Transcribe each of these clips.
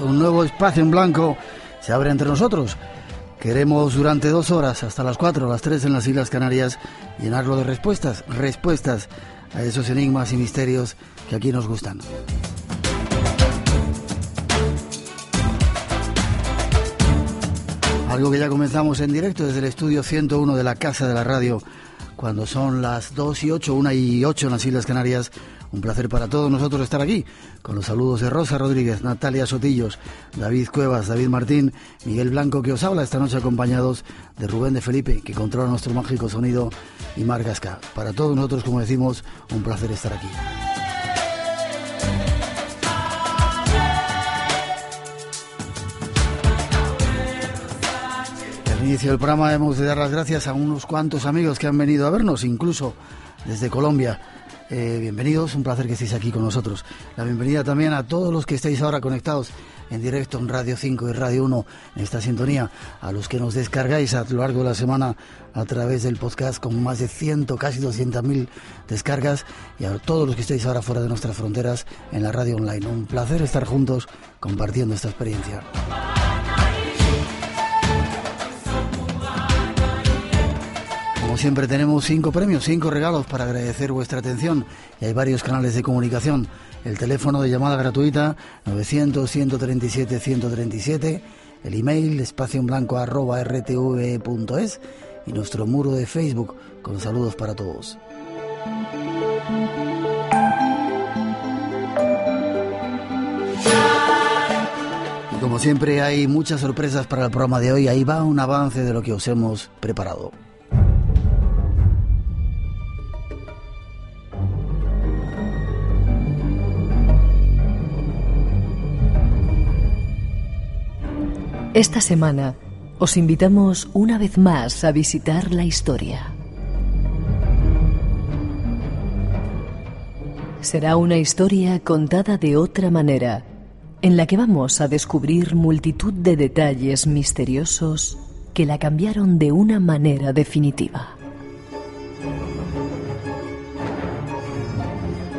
Un nuevo espacio en blanco se abre entre nosotros. Queremos durante dos horas, hasta las cuatro, las tres en las Islas Canarias, llenarlo de respuestas, respuestas a esos enigmas y misterios que aquí nos gustan. Algo que ya comenzamos en directo desde el estudio 101 de la Casa de la Radio, cuando son las 2 y 8, 1 y 8 en las Islas Canarias. Un placer para todos nosotros estar aquí, con los saludos de Rosa Rodríguez, Natalia Sotillos, David Cuevas, David Martín, Miguel Blanco, que os habla esta noche acompañados de Rubén de Felipe, que controla nuestro mágico sonido, y Mar Gasca. Para todos nosotros, como decimos, un placer estar aquí. Al inicio del programa hemos de dar las gracias a unos cuantos amigos que han venido a vernos, incluso desde Colombia. Eh, bienvenidos, un placer que estéis aquí con nosotros. La bienvenida también a todos los que estáis ahora conectados en directo en Radio 5 y Radio 1 en esta sintonía, a los que nos descargáis a lo largo de la semana a través del podcast con más de 100, casi 200 mil descargas y a todos los que estáis ahora fuera de nuestras fronteras en la radio online. Un placer estar juntos compartiendo esta experiencia. Siempre tenemos cinco premios, cinco regalos para agradecer vuestra atención y hay varios canales de comunicación. El teléfono de llamada gratuita 900-137-137, el email espacio en blanco arroba rtv.es y nuestro muro de Facebook con saludos para todos. Y como siempre hay muchas sorpresas para el programa de hoy, ahí va un avance de lo que os hemos preparado. Esta semana os invitamos una vez más a visitar la historia. Será una historia contada de otra manera, en la que vamos a descubrir multitud de detalles misteriosos que la cambiaron de una manera definitiva.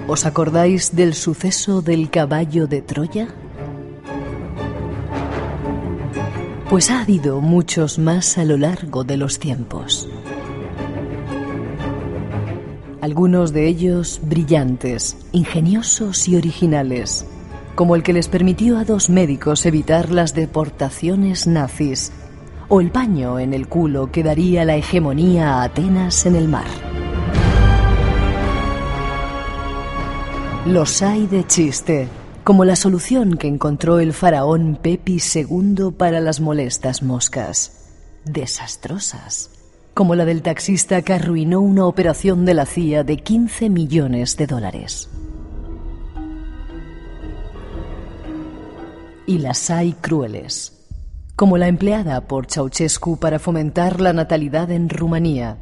¿Os acordáis del suceso del caballo de Troya? Pues ha habido muchos más a lo largo de los tiempos. Algunos de ellos brillantes, ingeniosos y originales, como el que les permitió a dos médicos evitar las deportaciones nazis, o el paño en el culo que daría la hegemonía a Atenas en el mar. Los hay de chiste, como la solución que encontró el faraón Pepi II para las molestas moscas. Desastrosas, como la del taxista que arruinó una operación de la CIA de 15 millones de dólares. Y las hay crueles, como la empleada por Ceausescu para fomentar la natalidad en Rumanía,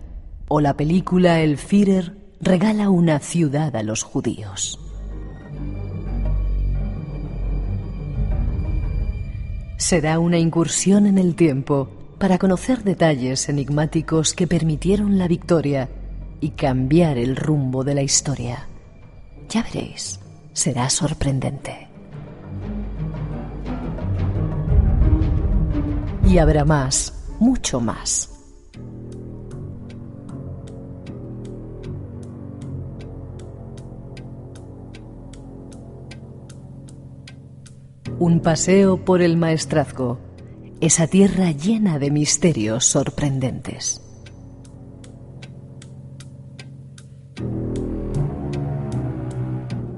o la película El Führer regala una ciudad a los judíos. Será una incursión en el tiempo para conocer detalles enigmáticos que permitieron la victoria y cambiar el rumbo de la historia. Ya veréis, será sorprendente. Y habrá más, mucho más. Un paseo por el maestrazgo, esa tierra llena de misterios sorprendentes.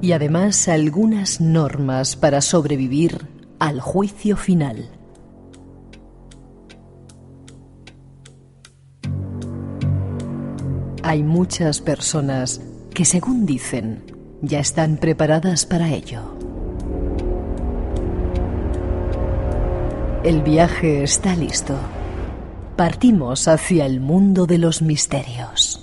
Y además algunas normas para sobrevivir al juicio final. Hay muchas personas que, según dicen, ya están preparadas para ello. El viaje está listo. Partimos hacia el mundo de los misterios.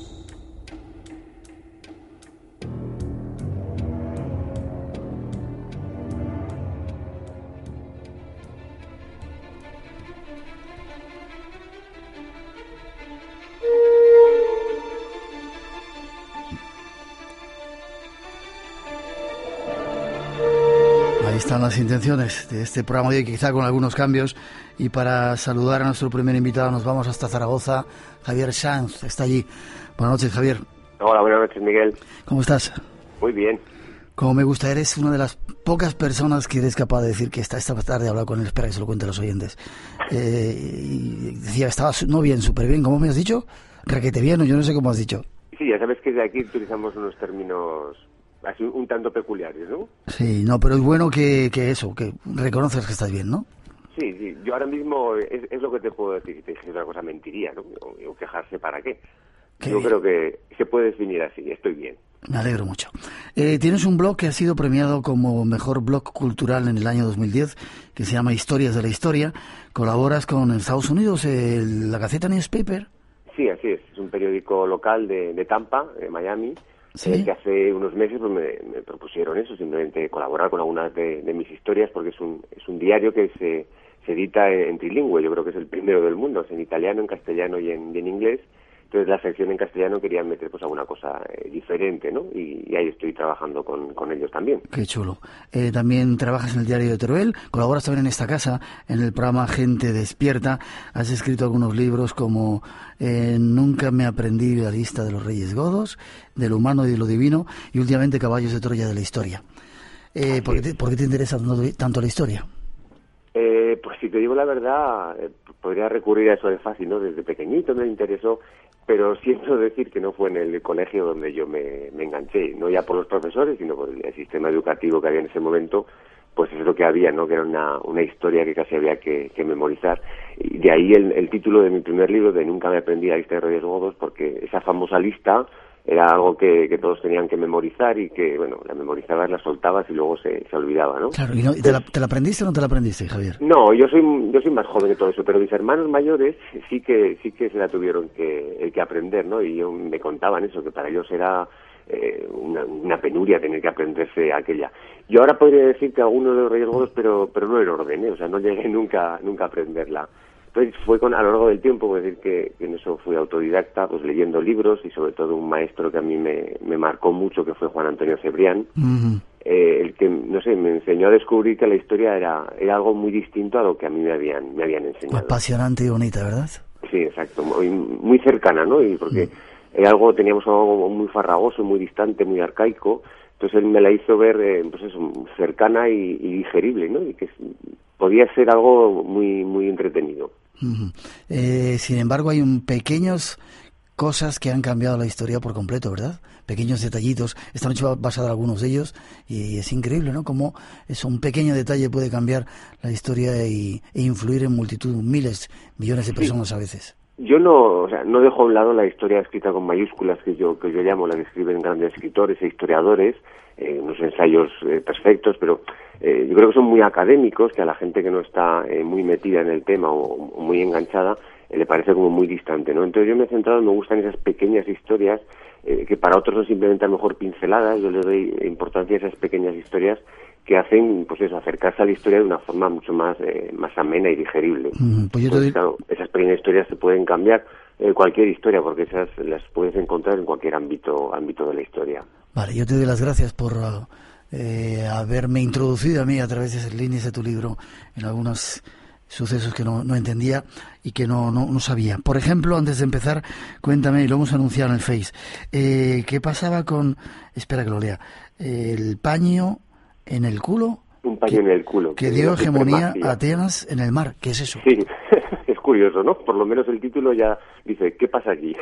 Intenciones de este programa de hoy, quizá con algunos cambios. Y para saludar a nuestro primer invitado nos vamos hasta Zaragoza. Javier Sanz está allí. Buenas noches, Javier. Hola, buenas noches, Miguel. ¿Cómo estás? Muy bien. Como me gusta, eres una de las pocas personas que eres capaz de decir que está esta tarde hablado con él. Espera que se lo cuente a los oyentes. Eh, y decía, estabas no bien, súper bien. ¿Cómo me has dicho? Requete bien, yo no sé cómo has dicho. Sí, ya sabes que de aquí utilizamos unos términos así un tanto peculiares, ¿no? Sí, no, pero es bueno que, que eso, que reconoces que estás bien, ¿no? Sí, sí, yo ahora mismo es, lo que te puedo decir. Si te dijese otra cosa, mentiría, ¿no? O, quejarse para qué. yo creo que se puede definir así, estoy bien. Me alegro mucho. Eh, tienes un blog que ha sido premiado como mejor blog cultural en el año 2010, que se llama Historias de la Historia. Colaboras con Estados Unidos, la Gaceta Newspaper. Sí, así es. Es un periódico local de, de Tampa, de Miami, Que hace unos meses pues, me, propusieron eso, simplemente colaborar con algunas de, mis historias, porque es un, es un diario que se, se edita en, trilingüe, yo creo que es el primero del mundo, es en italiano, en castellano y en, en inglés. Entonces la sección en castellano querían meter pues alguna cosa eh, diferente, ¿no? Y, ahí estoy trabajando con, con, ellos también. Qué chulo. Eh, también trabajas en el diario de Teruel, colaboras también en esta casa, en el programa Gente Despierta. Has escrito algunos libros como eh, Nunca me aprendí la lista de los reyes godos, de lo humano y de lo divino, y últimamente Caballos de Troya de la historia. ¿por, qué te, ¿por, qué te, interesa tanto la historia? pues si te digo la verdad, podría recurrir a eso de fácil, ¿no? Desde pequeñito me interesó pero siento decir que no fue en el colegio donde yo me, enganché, no ya por los profesores, sino por el, sistema educativo que había en ese momento, pues es lo que había, ¿no? Que era una, una historia que casi había que, memorizar. Y de ahí el, el, título de mi primer libro, de Nunca me aprendí la lista de Reyes Godos, porque esa famosa lista era algo que, que, todos tenían que memorizar y que, bueno, la memorizabas, la soltabas y luego se, se olvidaba, ¿no? Claro, ¿y, no, te, la, te, la, aprendiste o no te la aprendiste, Javier? No, yo soy yo soy más joven que todo eso, pero mis hermanos mayores sí que sí que se la tuvieron que, que aprender, ¿no? Y yo, me contaban eso, que para ellos era eh, una, una, penuria tener que aprenderse aquella. Yo ahora podría decir que algunos de los Reyes Godos, pero, pero no en orden, ¿eh? O sea, no llegué nunca, nunca a aprenderla. Entonces fue con, a lo largo del tiempo, decir que, en eso fui autodidacta, pues leyendo libros y sobre todo un maestro que a mí me, me marcó mucho, que fue Juan Antonio Cebrián, eh, el que, no sé, me enseñó a descubrir que la historia era, era algo muy distinto a lo que a mí me habían, me habían enseñado. Apasionante y bonita, ¿verdad? Sí, exacto, muy, muy cercana, ¿no? Y porque mm. algo, teníamos algo muy farragoso, muy distante, muy arcaico, entonces él me la hizo ver, eh, pues eso, cercana y, y digerible, ¿no? Y que podía ser algo muy, muy entretenido. Eh, sin embargo, hay un pequeños cosas que han cambiado la historia por completo, ¿verdad? Pequeños detallitos. Esta noche va a pasar algunos de ellos y es increíble, ¿no? Cómo es un pequeño detalle puede cambiar la historia y, e influir en multitud, miles, millones de personas a veces. Yo no, o sea, no dejo a un lado la historia escrita con mayúsculas que yo que yo llamo la que escriben grandes escritores e historiadores, eh, unos ensayos eh, perfectos, pero eh, yo creo que son muy académicos, que a la gente que no está eh, muy metida en el tema o, muy enganchada eh, le parece como muy distante, ¿no? Entonces yo me he centrado, me gustan esas pequeñas historias que para otros son simplemente a lo mejor pinceladas, yo le doy importancia a esas pequeñas historias que hacen, pues eso, acercarse a la historia de una forma mucho más, más amena y digerible. pues yo te claro, esas pequeñas historias se pueden cambiar cualquier historia, porque esas las puedes encontrar en cualquier ámbito, ámbito de la historia. Vale, yo te doy las gracias por eh, haberme introducido a mí a través de esas líneas de tu libro en algunas sucesos que no, no entendía y que no, no, no, sabía. Por ejemplo, antes de empezar, cuéntame, y lo hemos anunciado en el Face, eh, ¿qué pasaba con, espera que lo lea, el paño en el culo? Un paño en el culo. Que dio hegemonía a Atenas en el mar, ¿qué es eso? Sí, es curioso, ¿no? Por lo menos el título ya dice, ¿qué pasa aquí?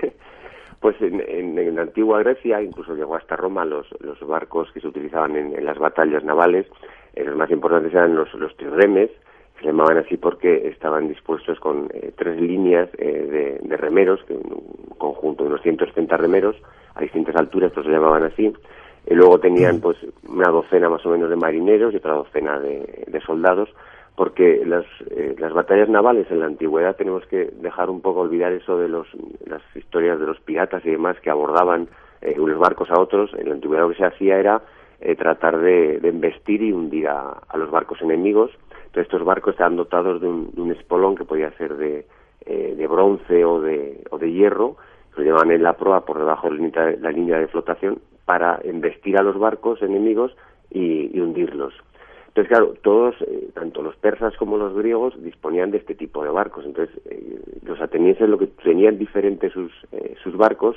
Pues en, en, la antigua Grecia, incluso llegó hasta Roma, los, los barcos que se utilizaban en, las batallas navales, eh, los más importantes eran los, los triremes, se llamaban así porque estaban dispuestos con eh, tres líneas eh, de, remeros, un conjunto de unos 130 remeros a distintas alturas, pues se llamaban así. Y luego tenían pues una docena más o menos de marineros y otra docena de, de soldados porque las, eh, las batallas navales en la antigüedad tenemos que dejar un poco olvidar eso de los, las historias de los piratas y demás que abordaban eh, unos barcos a otros. En la antigüedad lo que se hacía era eh, tratar de, de, embestir y hundir a, los barcos enemigos. Entonces estos barcos estaban dotados de un, espolón que podía ser de, eh, de bronce o de, o de hierro, que lo llevaban en la proa por debajo de la, la línea de flotación para embestir a los barcos enemigos y, y hundirlos. Entonces, claro, todos, eh, tanto los persas como los griegos, disponían de este tipo de barcos. Entonces, eh, los atenienses lo que tenían diferentes sus, eh, sus barcos,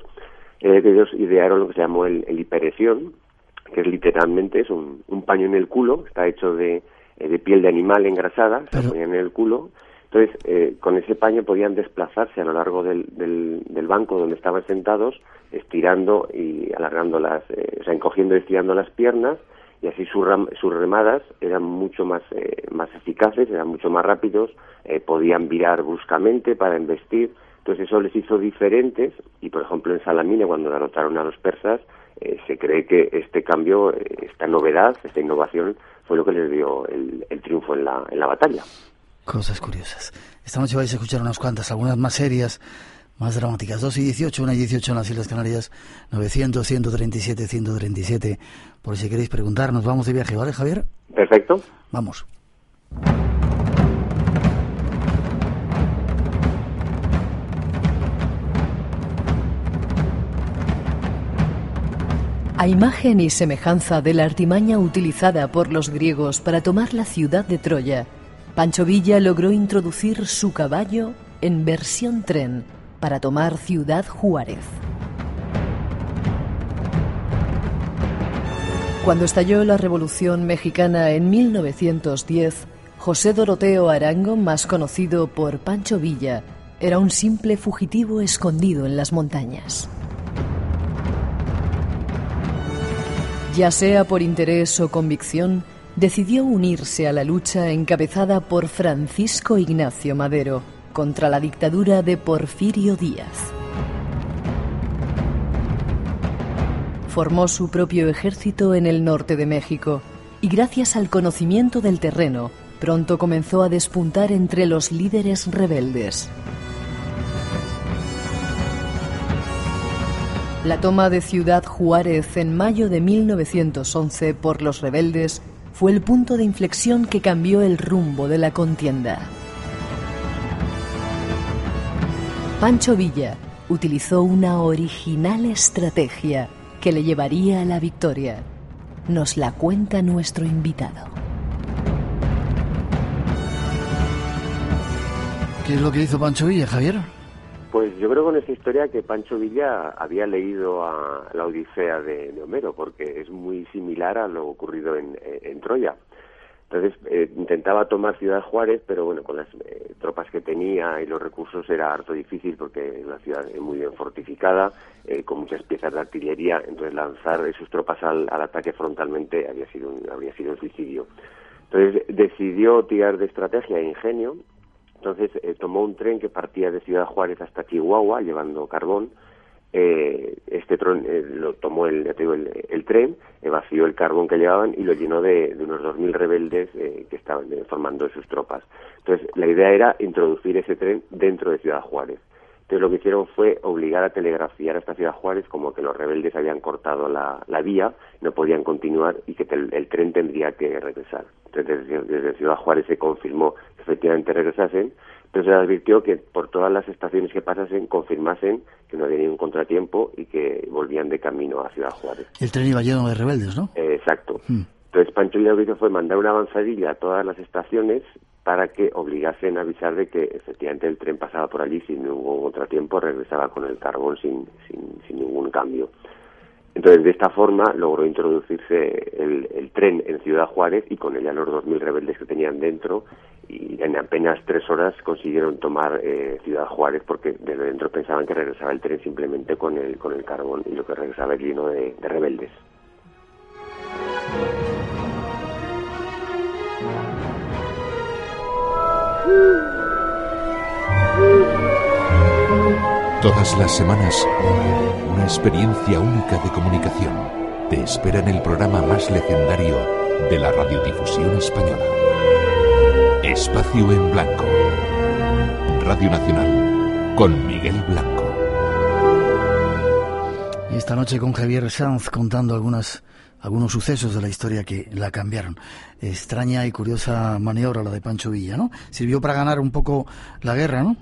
que ellos idearon lo que se llamó el, el que es literalmente es un, un, paño en el culo, está hecho de, de piel de animal engrasada, se ponían en el culo. Entonces, con ese paño podían desplazarse a lo largo del, del, del banco donde estaban sentados, estirando y alargando las, o sea, encogiendo y estirando las piernas, y así sus, sus remadas eran mucho más, eh, más eficaces, eran mucho más rápidos, eh, podían virar bruscamente para embestir, entonces eso les hizo diferentes y por ejemplo en Salamine cuando derrotaron a los persas eh, se cree que este cambio, eh, esta novedad, esta innovación fue lo que les dio el, el triunfo en la, en la batalla. Cosas curiosas. Esta noche vais a escuchar unas cuantas, algunas más serias, más dramáticas. 2 y 18, 1 y 18 en las Islas Canarias, 900, 137, 137. Por si queréis preguntarnos, vamos de viaje, ¿vale, Javier? Perfecto. Vamos. A imagen y semejanza de la artimaña utilizada por los griegos para tomar la ciudad de Troya, Pancho Villa logró introducir su caballo en versión tren para tomar Ciudad Juárez. Cuando estalló la Revolución Mexicana en 1910, José Doroteo Arango, más conocido por Pancho Villa, era un simple fugitivo escondido en las montañas. Ya sea por interés o convicción, decidió unirse a la lucha encabezada por Francisco Ignacio Madero contra la dictadura de Porfirio Díaz. Formó su propio ejército en el norte de México y gracias al conocimiento del terreno, pronto comenzó a despuntar entre los líderes rebeldes. La toma de Ciudad Juárez en mayo de 1911 por los rebeldes fue el punto de inflexión que cambió el rumbo de la contienda. Pancho Villa utilizó una original estrategia que le llevaría a la victoria. Nos la cuenta nuestro invitado. ¿Qué es lo que hizo Pancho Villa, Javier? Pues yo creo con esta historia que Pancho Villa había leído a la Odisea de, de Homero, porque es muy similar a lo ocurrido en, en Troya. Entonces eh, intentaba tomar Ciudad Juárez, pero bueno, con las eh, tropas que tenía y los recursos era harto difícil porque es una ciudad muy bien fortificada, eh, con muchas piezas de artillería, entonces lanzar sus tropas al, al ataque frontalmente había sido un, habría sido un suicidio. Entonces decidió tirar de estrategia e ingenio, entonces eh, tomó un tren que partía de Ciudad Juárez hasta Chihuahua llevando carbón, eh, este tron eh, lo tomó el, digo, el, el, tren, vació el carbón que llevaban y lo llenó de, de unos 2.000 rebeldes eh, que estaban eh, formando sus tropas. Entonces, la idea era introducir ese tren dentro de Ciudad Juárez. Entonces, lo que hicieron fue obligar a telegrafiar a esta Ciudad Juárez como que los rebeldes habían cortado la, la vía, no podían continuar y que el, el tren tendría que regresar. Entonces, desde, desde Ciudad Juárez se confirmó que efectivamente regresasen, pero se advirtió que por todas las estaciones que pasasen confirmasen que no había ningún contratiempo y que volvían de camino a Ciudad Juárez. El tren iba lleno de rebeldes, ¿no? Eh, exacto. Hmm. Entonces Pancho Villa lo que hizo fue mandar una avanzadilla a todas las estaciones para que obligasen a avisar de que efectivamente el tren pasaba por allí sin ningún contratiempo, regresaba con el carbón sin, sin, sin ningún cambio. Entonces, de esta forma logró introducirse el, tren en Ciudad Juárez y con ella los 2.000 rebeldes que tenían dentro y en apenas tres horas consiguieron tomar eh, Ciudad Juárez porque desde dentro pensaban que regresaba el tren simplemente con el, con el carbón y lo que regresaba el lleno de rebeldes. Todas las semanas, una experiencia única de comunicación te espera en el programa más legendario de la radiodifusión española. Espacio en Blanco. Radio Nacional, con Miguel Blanco. Y esta noche con Javier Sanz contando algunas algunos sucesos de la historia que la cambiaron. Extraña y curiosa maniobra la de Pancho Villa, ¿no? Sirvió para ganar un poco la guerra, ¿no?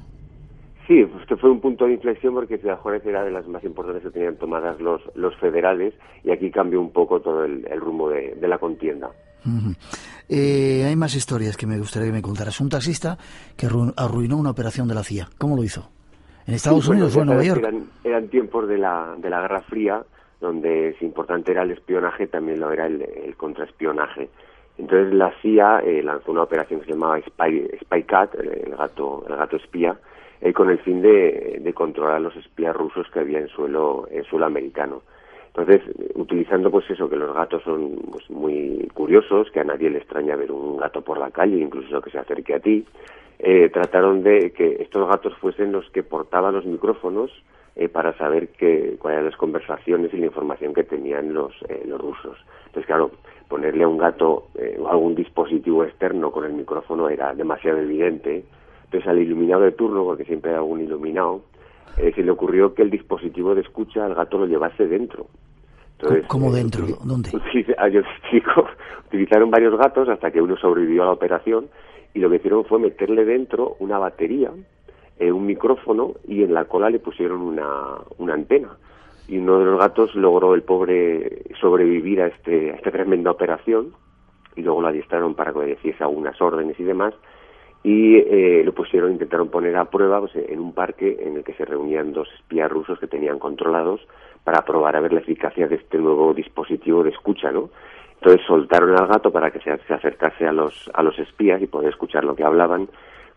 Sí, esto fue un punto de inflexión porque Ciudad Juárez era de las más importantes que tenían tomadas los, los federales y aquí cambió un poco todo el, rumbo de, la contienda. Eh, hay más historias que me gustaría que me contaras. Un taxista que arruinó una operación de la CIA. ¿Cómo lo hizo? ¿En Estados Unidos o en Nueva York? Eran, tiempos de la, de la Guerra Fría, donde si importante era el espionaje, también lo era el, contraespionaje. Entonces la CIA eh, lanzó una operación que se llamaba Spy, Spy Cat, el, gato, el gato espía, eh, con el fin de, de, controlar los espías rusos que había en suelo, en suelo americano. Entonces, utilizando pues eso, que los gatos son pues, muy curiosos, que a nadie le extraña ver un gato por la calle, incluso que se acerque a ti, eh, trataron de que estos gatos fuesen los que portaban los micrófonos eh, para saber cuáles eran las conversaciones y la información que tenían los, eh, los rusos. Entonces, claro, ponerle a un gato o algún dispositivo externo con el micrófono era demasiado evidente entonces al iluminado de turno, porque siempre hay algún iluminado, eh, se le ocurrió que el dispositivo de escucha al gato lo llevase dentro. Entonces, ¿Cómo eh, dentro? ¿Dónde? Ah, yo explico. Utilizaron varios gatos hasta que uno sobrevivió a la operación y lo que hicieron fue meterle dentro una batería, eh, un micrófono y en la cola le pusieron una, una antena. Y uno de los gatos logró el pobre sobrevivir a, este, a esta tremenda operación y luego lo adiestraron para que obedeciese algunas órdenes y demás y eh, lo pusieron, intentaron poner a prueba pues, en un parque en el que se reunían dos espías rusos que tenían controlados para probar a ver la eficacia de este nuevo dispositivo de escucha, ¿no? Entonces soltaron al gato para que se, acercase a los, a los espías y poder escuchar lo que hablaban,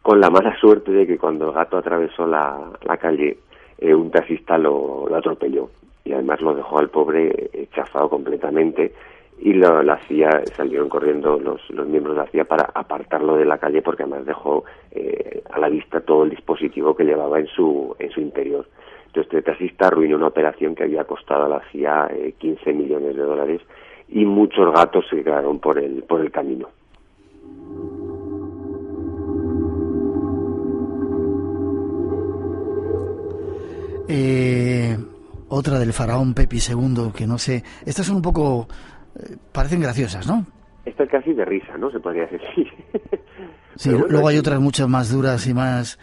con la mala suerte de que cuando el gato atravesó la, la calle, eh, un taxista lo, lo atropelló y además lo dejó al pobre eh, chafado completamente y lo, la CIA salieron corriendo los, los miembros de la CIA para apartarlo de la calle porque además dejó eh, a la vista todo el dispositivo que llevaba en su en su interior. Entonces este taxista arruinó una operación que había costado a la CIA eh, 15 millones de dólares y muchos gatos se quedaron por el por el camino. Eh, otra del faraón Pepi II, que no sé, estas son un poco parecen graciosas, ¿no? Esta es casi de risa, ¿no? Se podría decir. sí, luego hay otras muchas más duras y más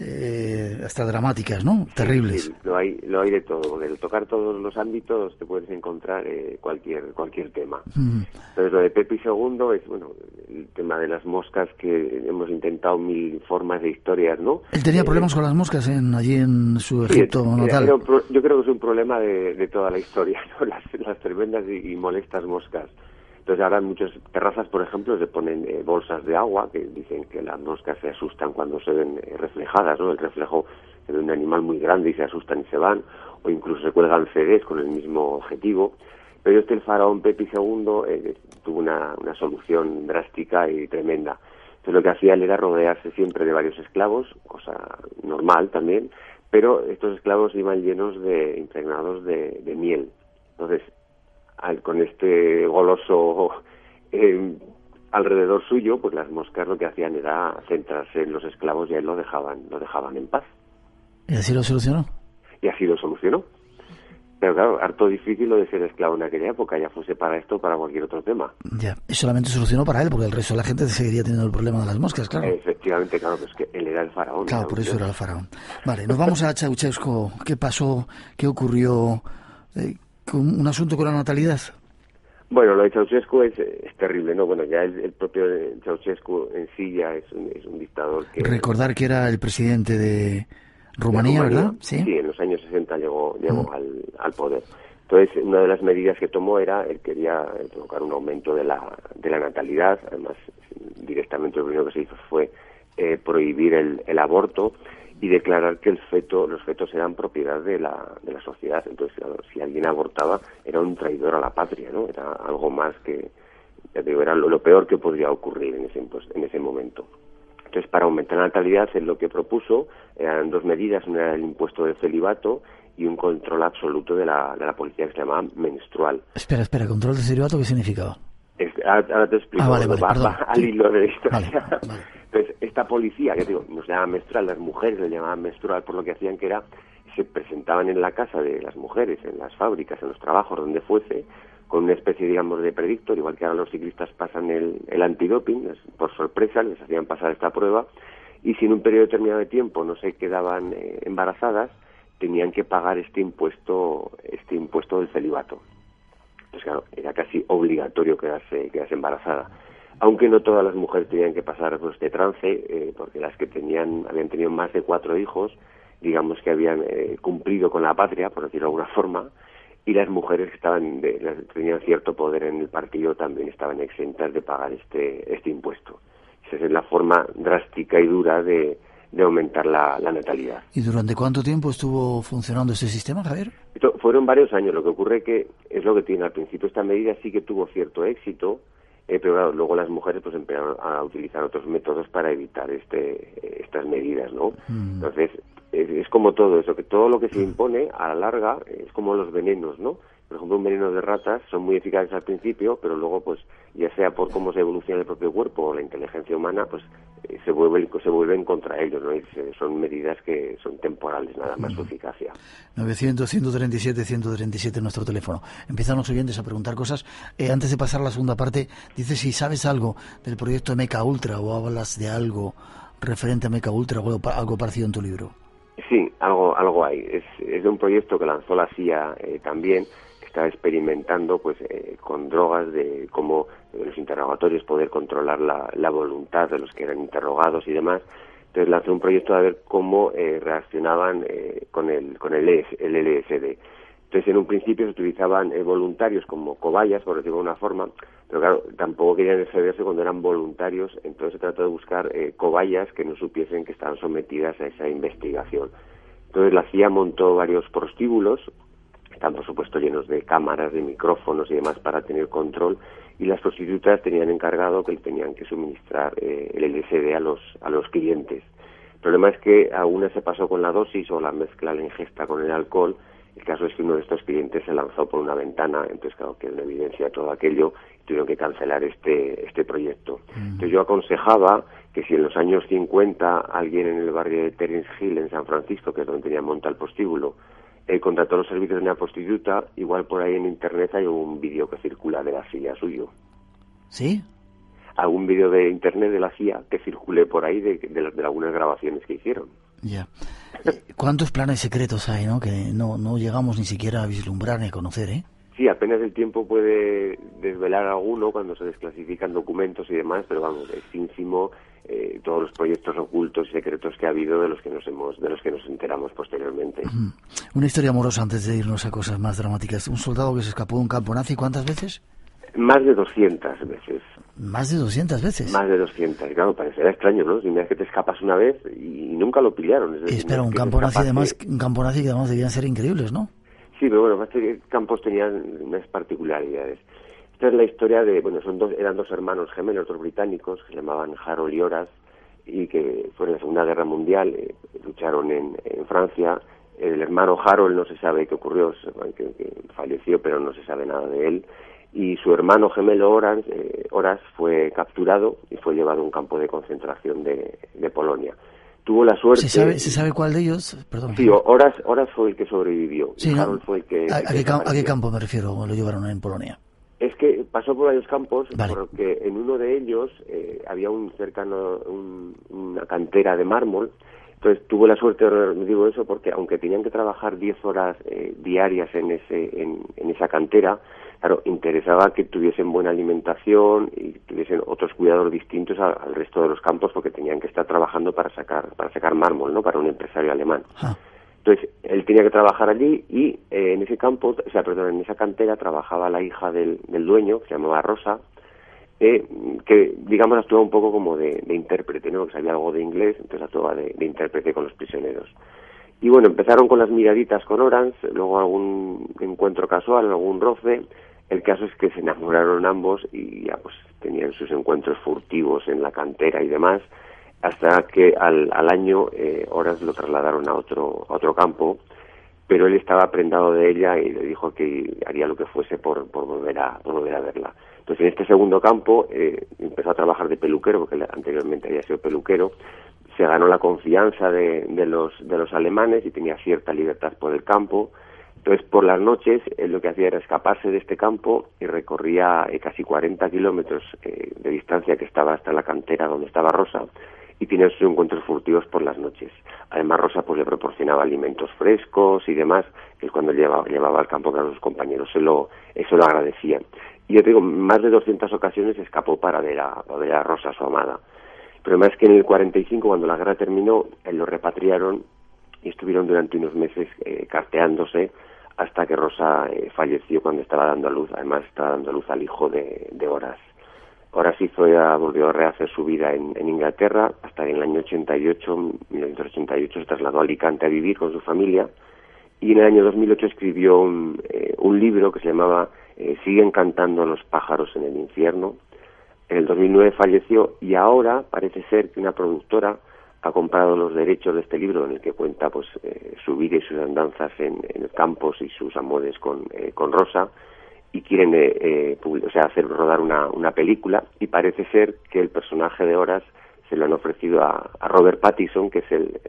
eh, hasta dramáticas, ¿no? Terribles. Sí, lo, hay, lo hay de todo. De tocar todos los ámbitos te puedes encontrar eh, cualquier cualquier tema. Entonces, lo de Pepi II es, bueno, el tema de las moscas que hemos intentado mil formas de historias, ¿no? Él tenía eh, problemas con las moscas en, allí en su Egipto natal. yo creo que es un problema de, de toda la historia, ¿no? las, las tremendas y molestas moscas. Entonces ahora en muchas terrazas, por ejemplo, se ponen eh, bolsas de agua que dicen que las moscas se asustan cuando se ven eh, reflejadas, ¿no? El reflejo de un animal muy grande y se asustan y se van, o incluso se cuelgan CDs con el mismo objetivo. Pero este el faraón Pepi II eh, tuvo una, solución drástica y tremenda. Entonces lo que hacía él era rodearse siempre de varios esclavos, cosa normal también, pero estos esclavos iban llenos de, impregnados de miel. Entonces, con este goloso eh, alrededor suyo, pues las moscas lo que hacían era centrarse en los esclavos y a él lo dejaban, lo dejaban en paz. ¿Y así lo solucionó? Y así lo solucionó. Pero claro, harto difícil lo de ser esclavo en aquella época, ya fuese para esto o para cualquier otro tema. Ya, y solamente solucionó para él, porque el resto de la gente seguiría teniendo el problema de las moscas, claro. Efectivamente, claro, pues que él era el faraón. Claro, por eso era el faraón. Vale, nos vamos a Ceausescu. ¿Qué pasó? ¿Qué ocurrió? Eh, un asunto con la natalidad? Bueno, lo de Ceausescu es, terrible, ¿no? Bueno, ya el, propio Ceausescu en sí ya es un, dictador que... Recordar que era el presidente de Rumanía, ¿verdad? Sí. en los años 60 llegó, llegó mm. al, al poder. Entonces, una de las medidas que tomó era, él quería provocar un aumento de la, de la natalidad, además, directamente lo primero que se hizo fue eh, prohibir el, el aborto, y declarar que el feto, los fetos eran propiedad de la, de la sociedad. Entonces, si alguien abortaba, era un traidor a la patria, ¿no? Era algo más que, ya digo, era lo, peor que podría ocurrir en ese, en ese momento. Entonces, para aumentar la natalidad, él lo que propuso eran dos medidas, una era el impuesto de celibato y un control absoluto de la, de la policía que se llamaba menstrual. Espera, espera, ¿control de celibato qué significaba? ahora, te explico, ah, vale, vale, al hilo de la historia. Entonces, esta policía, que digo, nos llamaban menstrual, las mujeres le llamaban menstrual por lo que hacían que era, se presentaban en la casa de las mujeres, en las fábricas, en los trabajos, donde fuese, con una especie, digamos, de predictor, igual que ahora los ciclistas pasan el, el antidoping, por sorpresa les hacían pasar esta prueba, y si en un periodo determinado de tiempo no se quedaban eh, embarazadas, tenían que pagar este impuesto, este impuesto del celibato. Entonces, claro, era casi obligatorio quedarse, quedarse embarazada aunque no todas las mujeres tenían que pasar por este trance, eh, porque las que tenían, habían tenido más de cuatro hijos, digamos que habían eh, cumplido con la patria, por decirlo de alguna forma, y las mujeres que estaban tenían cierto poder en el partido también estaban exentas de pagar este, este impuesto. Esa es la forma drástica y dura de, de aumentar la, la, natalidad. ¿Y durante cuánto tiempo estuvo funcionando ese sistema, Javier? fueron varios años. Lo que ocurre que es lo que tiene al principio esta medida sí que tuvo cierto éxito, eh, pero luego las mujeres pues empezaron a utilizar otros métodos para evitar este, estas medidas, ¿no? Mm. Entonces, es, como todo eso, que todo lo que se impone a la larga es como los venenos, ¿no? Por ejemplo, un veneno de ratas son muy eficaces al principio, pero luego, pues, ya sea por cómo se evoluciona el propio cuerpo o la inteligencia humana, pues eh, se vuelven se vuelven contra ellos, ¿no? Y son medidas que son temporales, nada más su eficacia. 900 137 137 nuestro teléfono. Empiezan los oyentes a preguntar cosas. Eh, antes de pasar a la segunda parte, dice si sabes algo del proyecto Meca Ultra o hablas de algo referente a Meca Ultra o algo parecido en tu libro. Sí, algo algo hay. Es, es de un proyecto que lanzó la CIA eh, también está experimentando pues eh, con drogas de cómo los interrogatorios poder controlar la, voluntad de los que eran interrogados y demás. Entonces lanzó un proyecto a ver cómo eh, reaccionaban eh, con el con el, e LSD entonces en un principio se utilizaban voluntarios como cobayas por decirlo de una forma pero claro tampoco querían excederse cuando eran voluntarios. Entonces se trató de buscar cobayas que no supiesen que estaban sometidas a esa investigación. Entonces la CIA montó varios prostíbulos están por supuesto llenos de cámaras, de micrófonos y demás para tener control y las prostitutas tenían encargado que tenían que suministrar eh, el LSD a los, a los clientes. El problema es que a una se pasó con la dosis o la mezcla, la ingesta con el alcohol. El caso es que uno de estos clientes se lanzó por una ventana, entonces claro que es una evidencia todo aquello y tuvieron que cancelar este, este proyecto. Entonces yo aconsejaba que si en los años 50 alguien en el barrio de Terence Hill en San Francisco, que es donde tenía monta el postíbulo, eh, contrató los servicios de una prostituta, igual por ahí en internet hay un vídeo que circula de la CIA suyo. ¿Sí? Algún vídeo de internet de la CIA que circule por ahí de, de, algunas grabaciones que hicieron. Ya. ¿Cuántos planes secretos hay, no? Que no, no llegamos ni siquiera a vislumbrar ni a conocer, ¿eh? Sí, apenas el tiempo puede desvelar alguno cuando se desclasifican documentos y demás, pero vamos, es ínfimo eh, todos los proyectos ocultos y secretos que ha habido de los que nos hemos de los que nos enteramos posteriormente. Una historia amorosa antes de irnos a cosas más dramáticas. Un soldado que se escapó de un campo nazi, ¿cuántas veces? Más de 200 veces. ¿Más de 200 veces? Más de 200. Claro, parecerá extraño, ¿no? Si que te escapas una vez y nunca lo pillaron. espera, un campo nazi además, un campo nazi que además debían ser increíbles, ¿no? Sí, pero bueno, más que campos tenían unas particularidades. Esta es la historia de, bueno, son dos, eran dos hermanos gemelos, dos británicos, que se llamaban Harold y Horace, y que fueron en la Segunda Guerra Mundial, eh, lucharon en, Francia. El hermano Harold no se sabe qué ocurrió, que, falleció, pero no se sabe nada de él. Y su hermano gemelo Horace, eh, fue capturado y fue llevado a un campo de concentración de, Polonia tuvo la suerte. ¿Se sabe, ¿Se sabe cuál de ellos? Perdón. Sí, Horace, fue el que sobrevivió. Sí, Harold fue el que. ¿A, qué, campo me refiero? Lo llevaron en Polonia. Es que pasó por varios campos porque en uno de ellos eh, había un cercano, una cantera de mármol Entonces tuvo la suerte, digo eso, porque aunque tenían que trabajar 10 horas eh, diarias en, ese, en, esa cantera, claro, interesaba que tuviesen buena alimentación y tuviesen otros cuidados distintos al, resto de los campos porque tenían que estar trabajando para sacar, para sacar mármol, ¿no? Para un empresario alemán. Entonces, él tenía que trabajar allí y eh, en ese campo, o sea, perdón, en esa cantera trabajaba la hija del, del dueño, que se llamaba Rosa, eh, que digamos actuaba un poco como de, intérprete, ¿no? que sabía algo de inglés, entonces actuaba de, intérprete con los prisioneros. Y bueno, empezaron con las miraditas con Orange, luego algún encuentro casual, algún roce. El caso es que se enamoraron ambos y ya pues tenían sus encuentros furtivos en la cantera y demás, hasta que al, al año eh, Orange lo trasladaron a otro, a otro campo, pero él estaba prendado de ella y le dijo que haría lo que fuese por, por, volver, a, por volver a verla. Entonces, en este segundo campo eh, empezó a trabajar de peluquero, porque anteriormente había sido peluquero, se ganó la confianza de, los, de los alemanes y tenía cierta libertad por el campo. Entonces, por las noches, él lo que hacía era escaparse de este campo y recorría eh, casi 40 kilómetros eh, de distancia que estaba hasta la cantera donde estaba Rosa y tenía sus encuentros furtivos por las noches. Además, Rosa pues le proporcionaba alimentos frescos y demás, que es cuando llevaba, llevaba al campo para sus compañeros, se lo, eso lo agradecía. Y yo digo, más de 200 ocasiones escapó para ver a, ver a Rosa, su amada. Pero más que en el 45, cuando la guerra terminó, él lo repatriaron y estuvieron durante unos meses eh, carteándose hasta que Rosa eh, falleció cuando estaba dando a luz, además estaba dando a luz al hijo de, de Horas. Horas hizo ya, volvió a rehacer su vida en, Inglaterra. Hasta en el año 88, 1988, se trasladó a Alicante a vivir con su familia. Y en el año 2008 escribió un, eh, un libro que se llamaba eh, siguen cantando los pájaros en el infierno. En el 2009 falleció y ahora parece ser que una productora ha comprado los derechos de este libro en el que cuenta pues eh, su vida y sus andanzas en, en campos y sus amores con, eh, con Rosa y quieren o sea, hacer rodar una, una película y parece ser que el personaje de Horas se lo han ofrecido a, Robert Pattinson, que es el,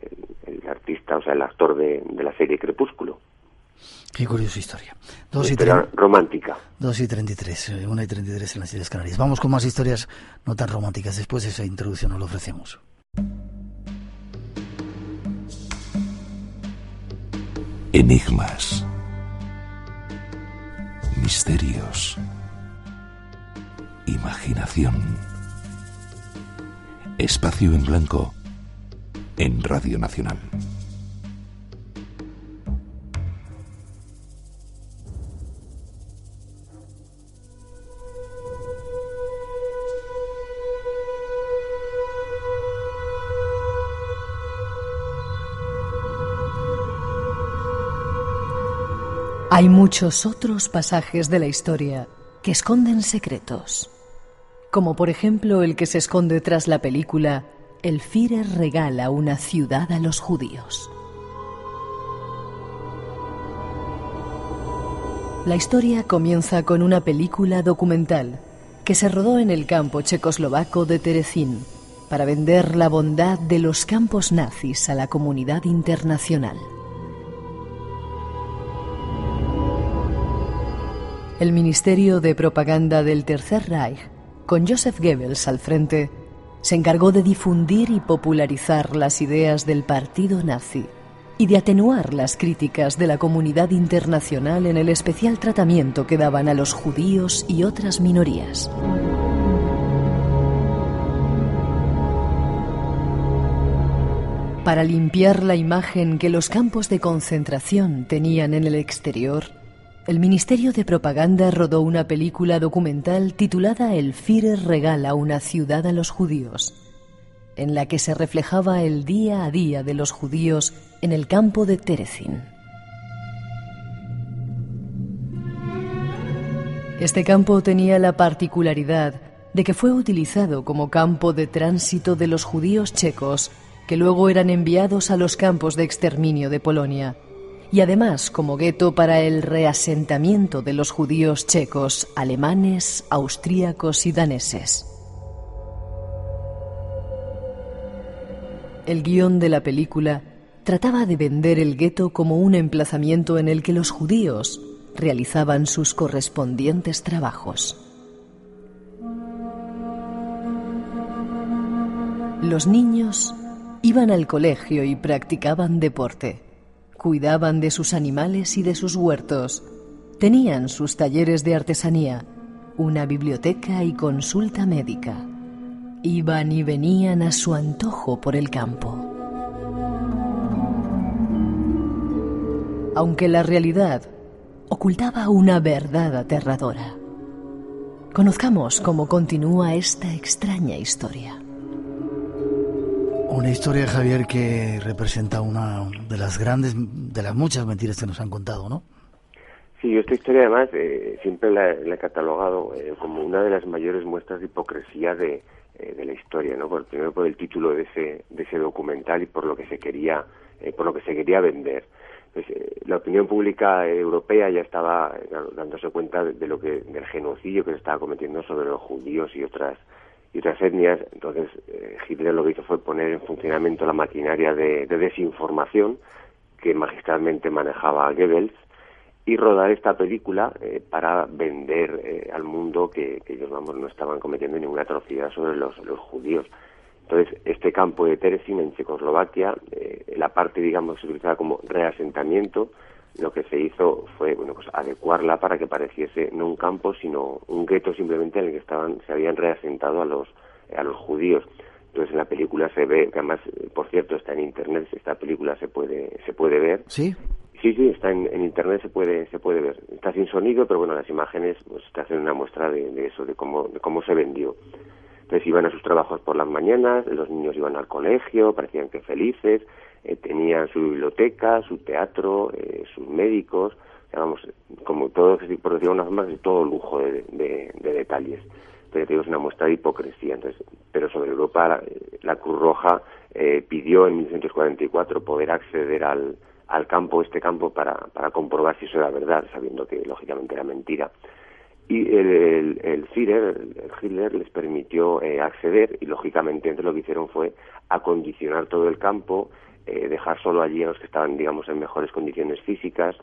el, artista, o sea, el actor de, de la serie Crepúsculo. Qué curiosa historia. Dos y romántica. 2 y 33, 1 eh, y 33 en las Islas Canarias. Vamos con más historias no tan románticas. Después de esa introducción nos lo ofrecemos. Enigmas. Misterios. Imaginación. Espacio en blanco en Radio Nacional. Hay muchos otros pasajes de la historia que esconden secretos, como por ejemplo el que se esconde tras la película El Führer regala una ciudad a los judíos. La historia comienza con una película documental que se rodó en el campo checoslovaco de Terezín para vender la bondad de los campos nazis a la comunidad internacional. El Ministerio de Propaganda del Tercer Reich, con Joseph Goebbels al frente, se encargó de difundir y popularizar las ideas del partido nazi y de atenuar las críticas de la comunidad internacional en el especial tratamiento que daban a los judíos y otras minorías. Para limpiar la imagen que los campos de concentración tenían en el exterior, el Ministerio de Propaganda rodó una película documental titulada El Führer regala una ciudad a los judíos, en la que se reflejaba el día a día de los judíos en el campo de Terezin. Este campo tenía la particularidad de que fue utilizado como campo de tránsito de los judíos checos que luego eran enviados a los campos de exterminio de Polonia y además como gueto para el reasentamiento de los judíos checos, alemanes, austríacos y daneses. El guion de la película trataba de vender el gueto como un emplazamiento en el que los judíos realizaban sus correspondientes trabajos. Los niños Iban al colegio y practicaban deporte. Cuidaban de sus animales y de sus huertos. Tenían sus talleres de artesanía, una biblioteca y consulta médica. Iban y venían a su antojo por el campo. Aunque la realidad ocultaba una verdad aterradora. Conozcamos cómo continúa esta extraña historia. Una historia, Javier, que representa una de las grandes, de las muchas mentiras que nos han contado, ¿no? Sí, esta historia además eh, siempre la, he catalogado eh, como una de las mayores muestras de hipocresía de, eh, de la historia, ¿no? Por, primero por el título de ese, de ese documental y por lo que se quería, por lo que se quería vender. Pues, la opinión pública europea ya estaba dándose cuenta de, lo que del genocidio que se estaba cometiendo sobre los judíos y otras y otras etnias. Entonces Hitler lo que hizo fue poner en funcionamiento la maquinaria de, de desinformación que magistralmente manejaba Goebbels y rodar esta película eh, para vender eh, al mundo que, ellos vamos no estaban cometiendo ninguna atrocidad sobre los, los judíos. Entonces, este campo de Terezin en Checoslovaquia, eh, la parte, digamos, se utilizaba como reasentamiento, lo que se hizo fue, bueno, pues adecuarla para que pareciese no un campo, sino un gueto simplemente en el que estaban, se habían reasentado a los, a los judíos. Entonces en la película se ve, que además, por cierto, está en internet, esta película se puede, se puede ver. Sí. Sí, sí, está en, internet, se puede, se puede ver. Está sin sonido, pero bueno, las imágenes pues, te hacen una muestra de, eso, de cómo, de cómo se vendió. Entonces iban a sus trabajos por las mañanas, los niños iban al colegio, parecían que felices, eh, tenían su biblioteca, su teatro, eh, sus médicos, digamos, como todo, por decirlo de una forma, todo lujo de, de, detalles. Pero es una muestra de hipocresía. Entonces, pero sobre Europa, la, Cruz Roja eh, pidió en 1944 poder acceder al, al campo, este campo, para, para comprobar si eso era verdad, sabiendo que lógicamente era mentira. Y el, el, Führer, el, Hitler, les permitió eh, acceder y lógicamente entonces lo que hicieron fue acondicionar todo el campo, eh, dejar solo allí a los que estaban, digamos, en mejores condiciones físicas,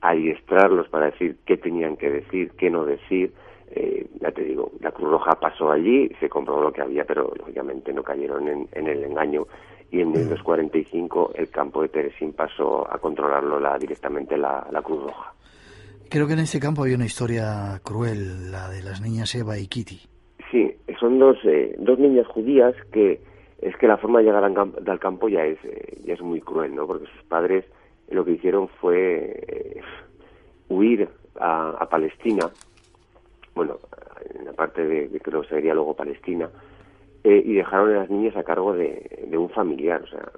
adiestrarlos para decir qué tenían que decir, qué no decir. Eh, ya te digo, la Cruz Roja pasó allí, se comprobó lo que había, pero lógicamente no cayeron en, en el engaño y en 1945 el campo de Teresín pasó a controlarlo la, directamente la, Cruz Roja. Creo que en ese campo había una historia cruel, la de las niñas Eva y Kitty. Sí, son dos, eh, dos niñas judías que es que la forma de llegar al campo, ya es, eh, ya es muy cruel, ¿no? Porque sus padres lo que hicieron fue eh, huir a, Palestina, bueno, en la parte de, de que lo sería luego Palestina, eh, y dejaron a las niñas a cargo de, un familiar, o sea,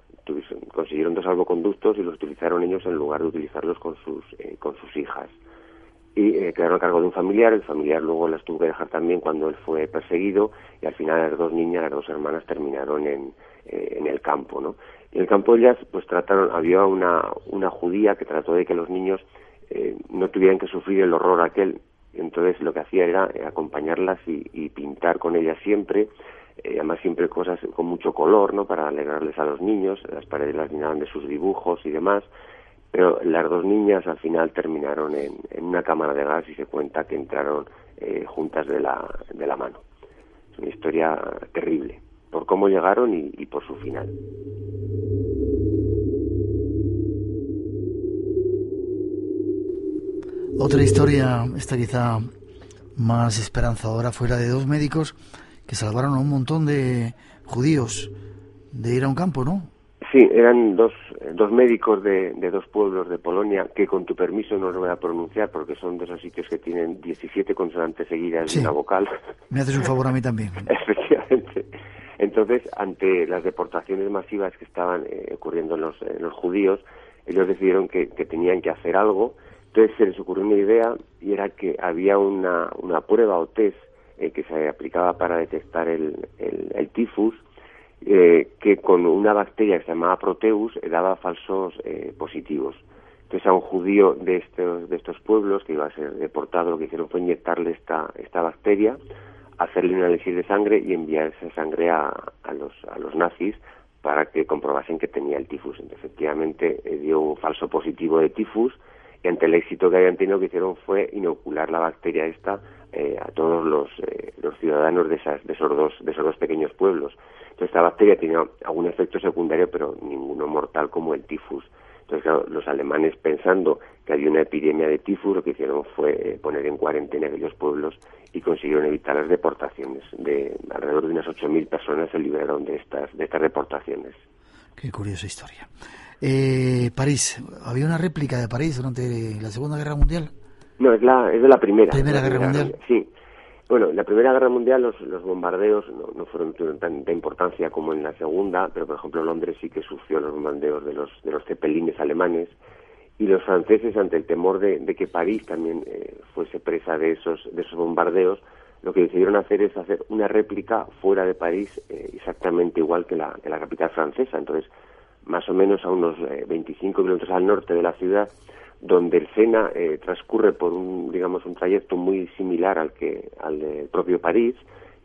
consiguieron dos salvoconductos y los utilizaron ellos en lugar de utilizarlos con sus, eh, con sus hijas. Y eh, quedaron a cargo de un familiar, el familiar luego las tuvo que dejar también cuando él fue perseguido y al final las dos niñas, las dos hermanas terminaron en, en el campo, ¿no? En el campo ellas pues trataron, había una, una judía que trató de que los niños no tuvieran que sufrir el horror aquel, entonces lo que hacía era acompañarlas y, y pintar con ellas siempre, eh, además siempre cosas con mucho color, ¿no? Para alegrarles a los niños, las paredes las llenaban de sus dibujos y demás, pero las dos niñas al final terminaron en, una cámara de gas y se cuenta que entraron eh, juntas de la, de la mano. Es una historia terrible, por cómo llegaron y, y por su final. Otra historia, esta quizá más esperanzadora, fuera de dos médicos que salvaron a un montón de judíos de ir a un campo, ¿no? Sí, eran dos, dos médicos de, de, dos pueblos de Polonia que con tu permiso no los voy a pronunciar porque son de esos sitios que tienen 17 consonantes seguidas de una vocal. Me haces un favor a mí también. Efectivamente. Entonces, ante las deportaciones masivas que estaban eh, ocurriendo en los, en los judíos, ellos decidieron que, que, tenían que hacer algo. Entonces se les ocurrió una idea y era que había una, una prueba o test eh, que se aplicaba para detectar el, el, tifus, eh, que con una bacteria que se llamaba Proteus eh, daba falsos positivos. Entonces a un judío de estos, de estos pueblos que iba a ser deportado lo que hicieron fue inyectarle esta, esta bacteria, hacerle un análisis de sangre y enviar esa sangre a, a, los, a los nazis para que comprobasen que tenía el tifus. Entonces, efectivamente dio un falso positivo de tifus y ante el éxito que habían tenido lo que hicieron fue inocular la bacteria esta eh, a todos los, eh, los ciudadanos de, esas, de, esos dos, de esos dos pequeños pueblos. Entonces esta bacteria tenía algún efecto secundario, pero ninguno mortal como el tifus. Entonces, claro, los alemanes pensando que había una epidemia de tifus, lo que hicieron fue eh, poner en cuarentena aquellos pueblos y consiguieron evitar las deportaciones. De alrededor de unas 8.000 personas se liberaron de estas, de estas deportaciones. Qué curiosa historia. Eh, París, ¿había una réplica de París durante la Segunda Guerra Mundial? No, es, la, es de la Primera. ¿Primera Guerra Mundial? Sí. Bueno, en la Primera Guerra Mundial los, los bombardeos no, no fueron de tanta importancia como en la Segunda, pero por ejemplo Londres sí que sufrió los bombardeos de los, de los cepelines alemanes y los franceses ante el temor de, de que París también eh, fuese presa de esos, de esos bombardeos, lo que decidieron hacer es hacer una réplica fuera de París eh, exactamente igual que la, que la capital francesa. Entonces, más o menos a unos 25 eh, kilómetros al norte de la ciudad, donde el Sena eh, transcurre por un, digamos, un trayecto muy similar al que al del propio París,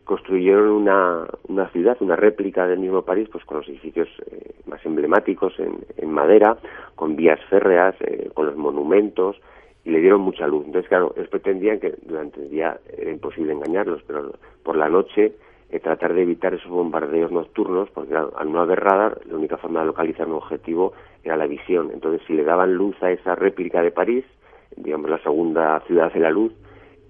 construyeron una, una ciudad, una réplica del mismo París, pues con los edificios eh, más emblemáticos en, en, madera, con vías férreas, eh, con los monumentos, y le dieron mucha luz. Entonces, claro, ellos pretendían que durante el día era imposible engañarlos, pero por la noche eh, tratar de evitar esos bombardeos nocturnos, porque al no haber radar, la única forma de localizar un objetivo era la visión. Entonces, si le daban luz a esa réplica de París, digamos la segunda ciudad de la luz,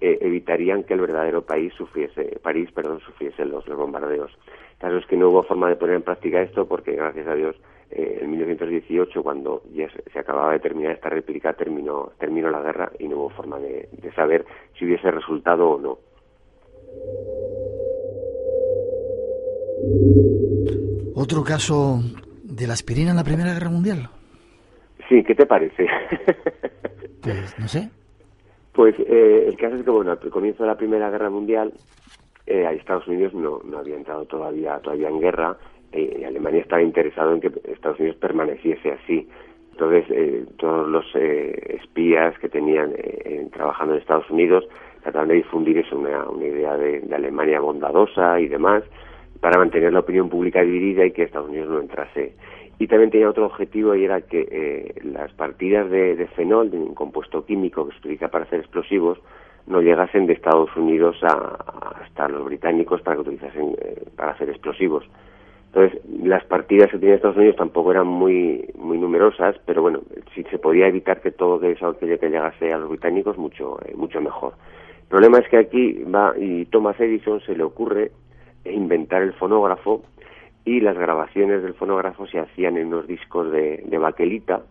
eh, evitarían que el verdadero país sufriese, París, perdón, sufriese los, bombardeos. El caso es que no hubo forma de poner en práctica esto porque, gracias a Dios, eh, en 1918, cuando ya se, acababa de terminar esta réplica, terminó, terminó la guerra y no hubo forma de saber si hubiese resultado o no. Otro caso de la aspirina en la Primera Guerra Mundial. Sí, ¿qué te parece? pues no sé. Pues eh, el caso es que, bueno, al comienzo de la Primera Guerra Mundial, eh, Estados Unidos no, no había entrado todavía, todavía en guerra eh, y Alemania estaba interesado en que Estados Unidos permaneciese así. Entonces, eh, todos los eh, espías que tenían eh, trabajando en Estados Unidos trataban de difundir eso, una, una idea de, de Alemania bondadosa y demás, para mantener la opinión pública dividida y que Estados Unidos no entrase. Y también tenía otro objetivo y era que eh, las partidas de, de, fenol, de un compuesto químico que se utiliza para hacer explosivos, no llegasen de Estados Unidos a, hasta los británicos para que utilizasen eh, para hacer explosivos. Entonces, las partidas que tenía Estados Unidos tampoco eran muy muy numerosas, pero bueno, si se podía evitar que todo eso que llegase a los británicos, mucho eh, mucho mejor. El problema es que aquí va y Thomas Edison se le ocurre inventar el fonógrafo y las grabaciones del fonógrafo se hacían en unos discos de, de baquelita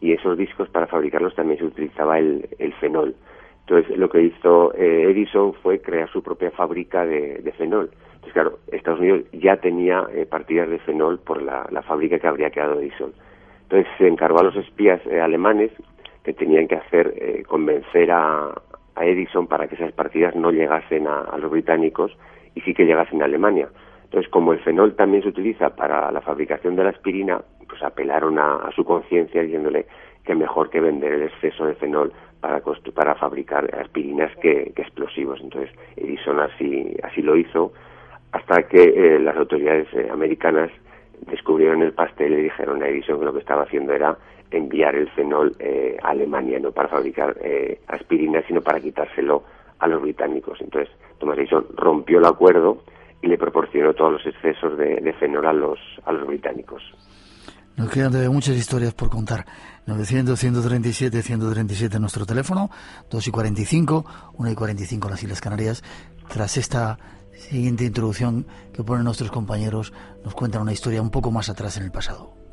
y esos discos para fabricarlos también se utilizaba el, fenol. Entonces lo que hizo eh, Edison fue crear su propia fábrica de, fenol. Entonces claro, Estados Unidos ya tenía eh, partidas de fenol por la, fábrica que habría creado Edison. Entonces se encargó a los espías eh, alemanes que tenían que hacer eh, convencer a, a, Edison para que esas partidas no llegasen a los británicos y sí que llegasen a Alemania. Entonces, como el fenol también se utiliza para la fabricación de la aspirina, pues apelaron a, a su conciencia diciéndole que mejor que vender el exceso de fenol para, para fabricar aspirinas que, explosivos. Entonces, Edison así, así lo hizo hasta que eh, las autoridades eh, americanas descubrieron el pastel y dijeron a Edison que lo que estaba haciendo era enviar el fenol eh, a Alemania, no para fabricar eh, aspirinas, sino para quitárselo a los británicos. Entonces, Thomas rompió el acuerdo y le proporcionó todos los excesos de, de a los, a los británicos. Nos quedan muchas historias por contar. 900, 137, 137 nuestro teléfono, 2 y 45, 1 y 45 en las Islas Canarias. Tras esta siguiente introducción que ponen nuestros compañeros, nos cuentan una historia un poco más atrás en el pasado.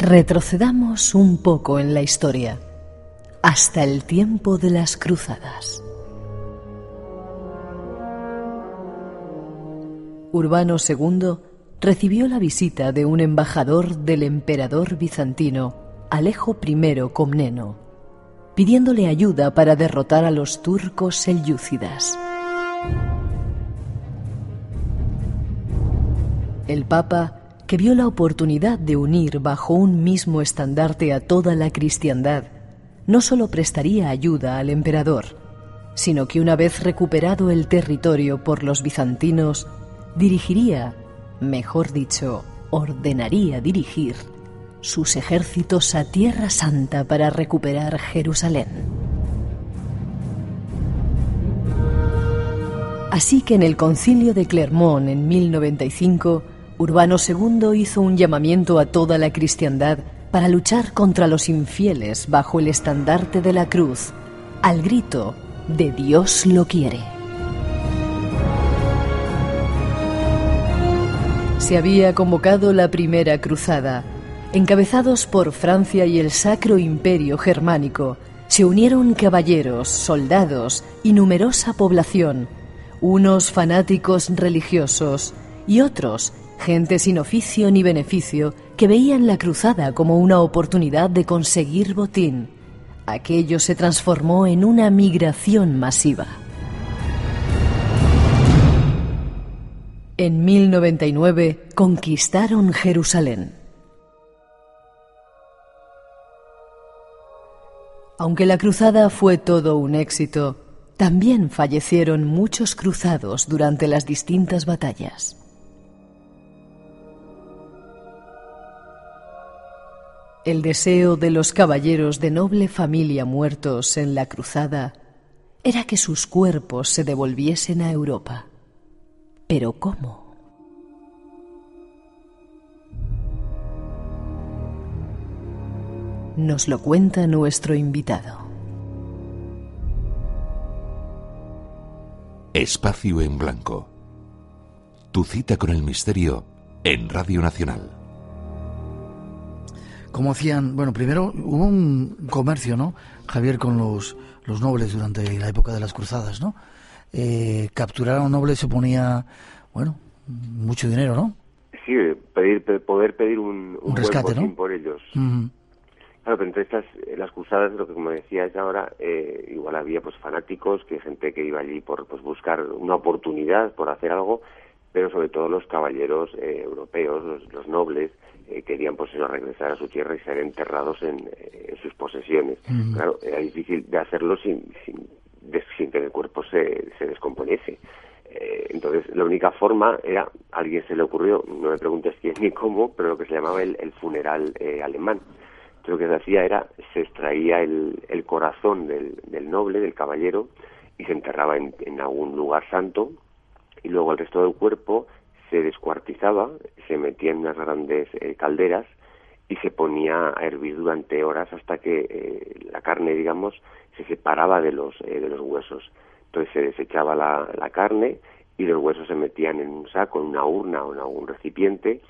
Retrocedamos un poco en la historia, hasta el tiempo de las cruzadas. Urbano II recibió la visita de un embajador del emperador bizantino, Alejo I Comneno, pidiéndole ayuda para derrotar a los turcos selyúcidas. El Papa que vio la oportunidad de unir bajo un mismo estandarte a toda la cristiandad, no solo prestaría ayuda al emperador, sino que una vez recuperado el territorio por los bizantinos, dirigiría, mejor dicho, ordenaría dirigir sus ejércitos a Tierra Santa para recuperar Jerusalén. Así que en el concilio de Clermont en 1095, Urbano II hizo un llamamiento a toda la cristiandad para luchar contra los infieles bajo el estandarte de la cruz, al grito de Dios lo quiere. Se había convocado la primera cruzada. Encabezados por Francia y el Sacro Imperio Germánico, se unieron caballeros, soldados y numerosa población, unos fanáticos religiosos y otros, gente sin oficio ni beneficio, que veían la cruzada como una oportunidad de conseguir botín. Aquello se transformó en una migración masiva. En 1099 conquistaron Jerusalén. Aunque la cruzada fue todo un éxito, también fallecieron muchos cruzados durante las distintas batallas. El deseo de los caballeros de noble familia muertos en la cruzada era que sus cuerpos se devolviesen a Europa. Pero ¿cómo? Nos lo cuenta nuestro invitado. Espacio en Blanco. Tu cita con el misterio en Radio Nacional. ¿Cómo hacían? Bueno, primero hubo un comercio, ¿no? Javier, con los, los nobles durante la época de las cruzadas, ¿no? Eh, capturar a un noble suponía, bueno, mucho dinero, ¿no? Sí, pedir, poder pedir un, un, rescate, ¿no? por ellos. Claro, pero entre estas, eh, las cruzadas, lo que como decías ahora, eh, igual había pues fanáticos, que gente que iba allí por pues buscar una oportunidad, por hacer algo, pero sobre todo los caballeros eh, europeos, los, nobles, querían pues regresar a su tierra y ser enterrados en, sus posesiones. Claro, era difícil de hacerlo sin, sin, sin que el cuerpo se, se descomponiese. entonces, la única forma era, a alguien se le ocurrió, no me preguntes quién ni cómo, pero lo que se llamaba el, el funeral alemán lo que se hacía era, se extraía el, el corazón del, del, noble, del caballero, y se enterraba en, en, algún lugar santo, y luego el resto del cuerpo se descuartizaba, se metía en unas grandes eh, calderas y se ponía a hervir durante horas hasta que eh, la carne, digamos, se separaba de los, eh, de los huesos. Entonces se desechaba la, la carne y los huesos se metían en un saco, en una urna o en algún recipiente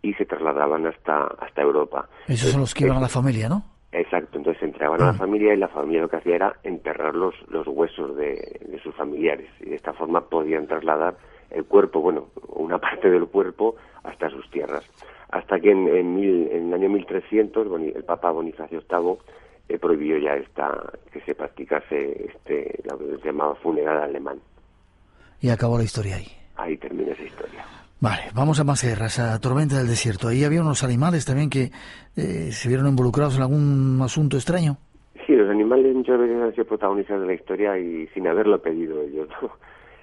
y se trasladaban hasta, hasta Europa. Esos son los que iban a la familia, ¿no? Exacto, entonces se entregaban a la ah. familia y la familia lo que hacía era enterrar los, los huesos de, de, sus familiares y de esta forma podían trasladar el cuerpo, bueno, una parte del cuerpo hasta sus tierras. Hasta que en, en, mil, en el año 1300 el Papa Bonifacio VIII eh, prohibió ya esta que se practicase este lo que se llamaba funeral alemán. Y acabó la historia ahí. Ahí termina esa historia. Vale, vamos a más guerras, a Tormenta del Desierto. Ahí había unos animales también que eh, se vieron involucrados en algún asunto extraño. Sí, los animales muchas veces han sido protagonistas de la historia y sin haberlo pedido ellos.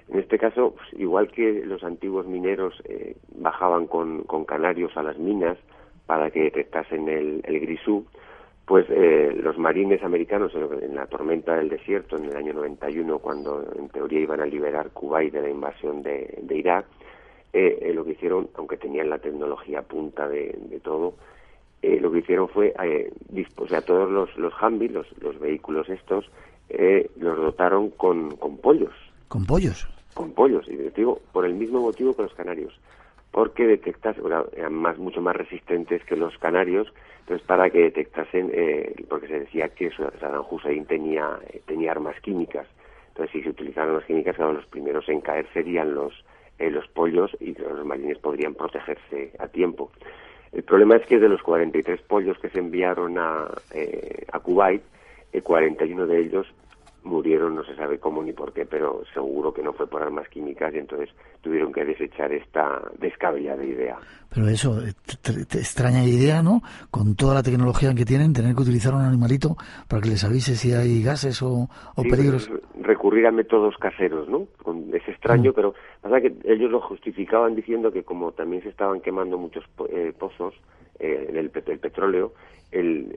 En este caso, pues, igual que los antiguos mineros eh, bajaban con, canarios a las minas para que detectasen el, el grisú, pues eh, los marines americanos en, la tormenta del desierto en el año 91, cuando en teoría iban a liberar Kuwait de la invasión de, Irak, eh, eh, lo que hicieron, aunque tenían la tecnología punta de, todo, eh, lo que hicieron fue, eh, o sea, todos los, los los, los vehículos estos, los dotaron con, con pollos. ¿Con pollos? Con pollos, y digo, por el mismo motivo que los canarios, porque detectas, eran más, mucho más resistentes que los canarios, entonces para que detectasen, porque se decía que Saddam Hussein tenía, tenía armas químicas, entonces si se utilizaban armas químicas, los primeros en caer serían los eh, los pollos y los marines podrían protegerse a tiempo. El problema es que de los 43 pollos que se enviaron a, eh, a Kuwait, 41 eh, de ellos murieron, no se sabe cómo ni por qué, pero seguro que no fue por armas químicas y entonces tuvieron que desechar esta descabellada idea. Pero eso, eh, extraña idea, ¿no? Con toda la tecnología que tienen, tener que utilizar un animalito para que les avise si hay gases o, peligros. Pues, recurrir a métodos caseros, ¿no? Es extraño, mm. pero pasa que ellos lo justificaban diciendo que como también se estaban quemando muchos eh, pozos, eh, el, el, petróleo, el,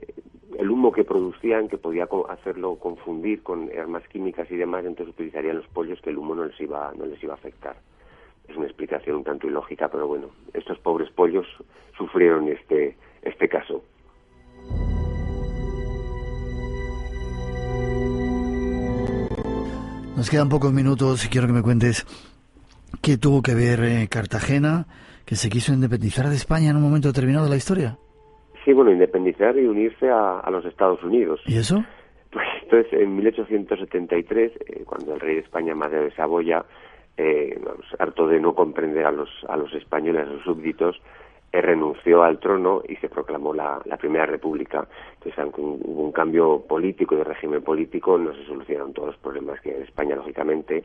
el humo que producían, que podía hacerlo confundir con armas químicas y demás, entonces utilizarían los pollos que el humo no les iba, no les iba a afectar. Es una explicación un tanto ilógica, pero bueno, estos pobres pollos sufrieron este, este caso. Nos quedan pocos minutos y quiero que me cuentes qué tuvo que ver eh, Cartagena, que se quiso independizar de España en un momento determinado de la historia. Sí, bueno, independizar y unirse a, los Estados Unidos. ¿Y eso? Pues entonces, en 1873, eh, cuando el rey de España, Madre de Saboya, eh, harto de no comprender a los, a los españoles, a sus súbditos, eh, renunció al trono y se proclamó la, Primera República. Entonces, aunque hubo un cambio político y de régimen político, no se solucionaron todos los problemas que hay en España, lógicamente.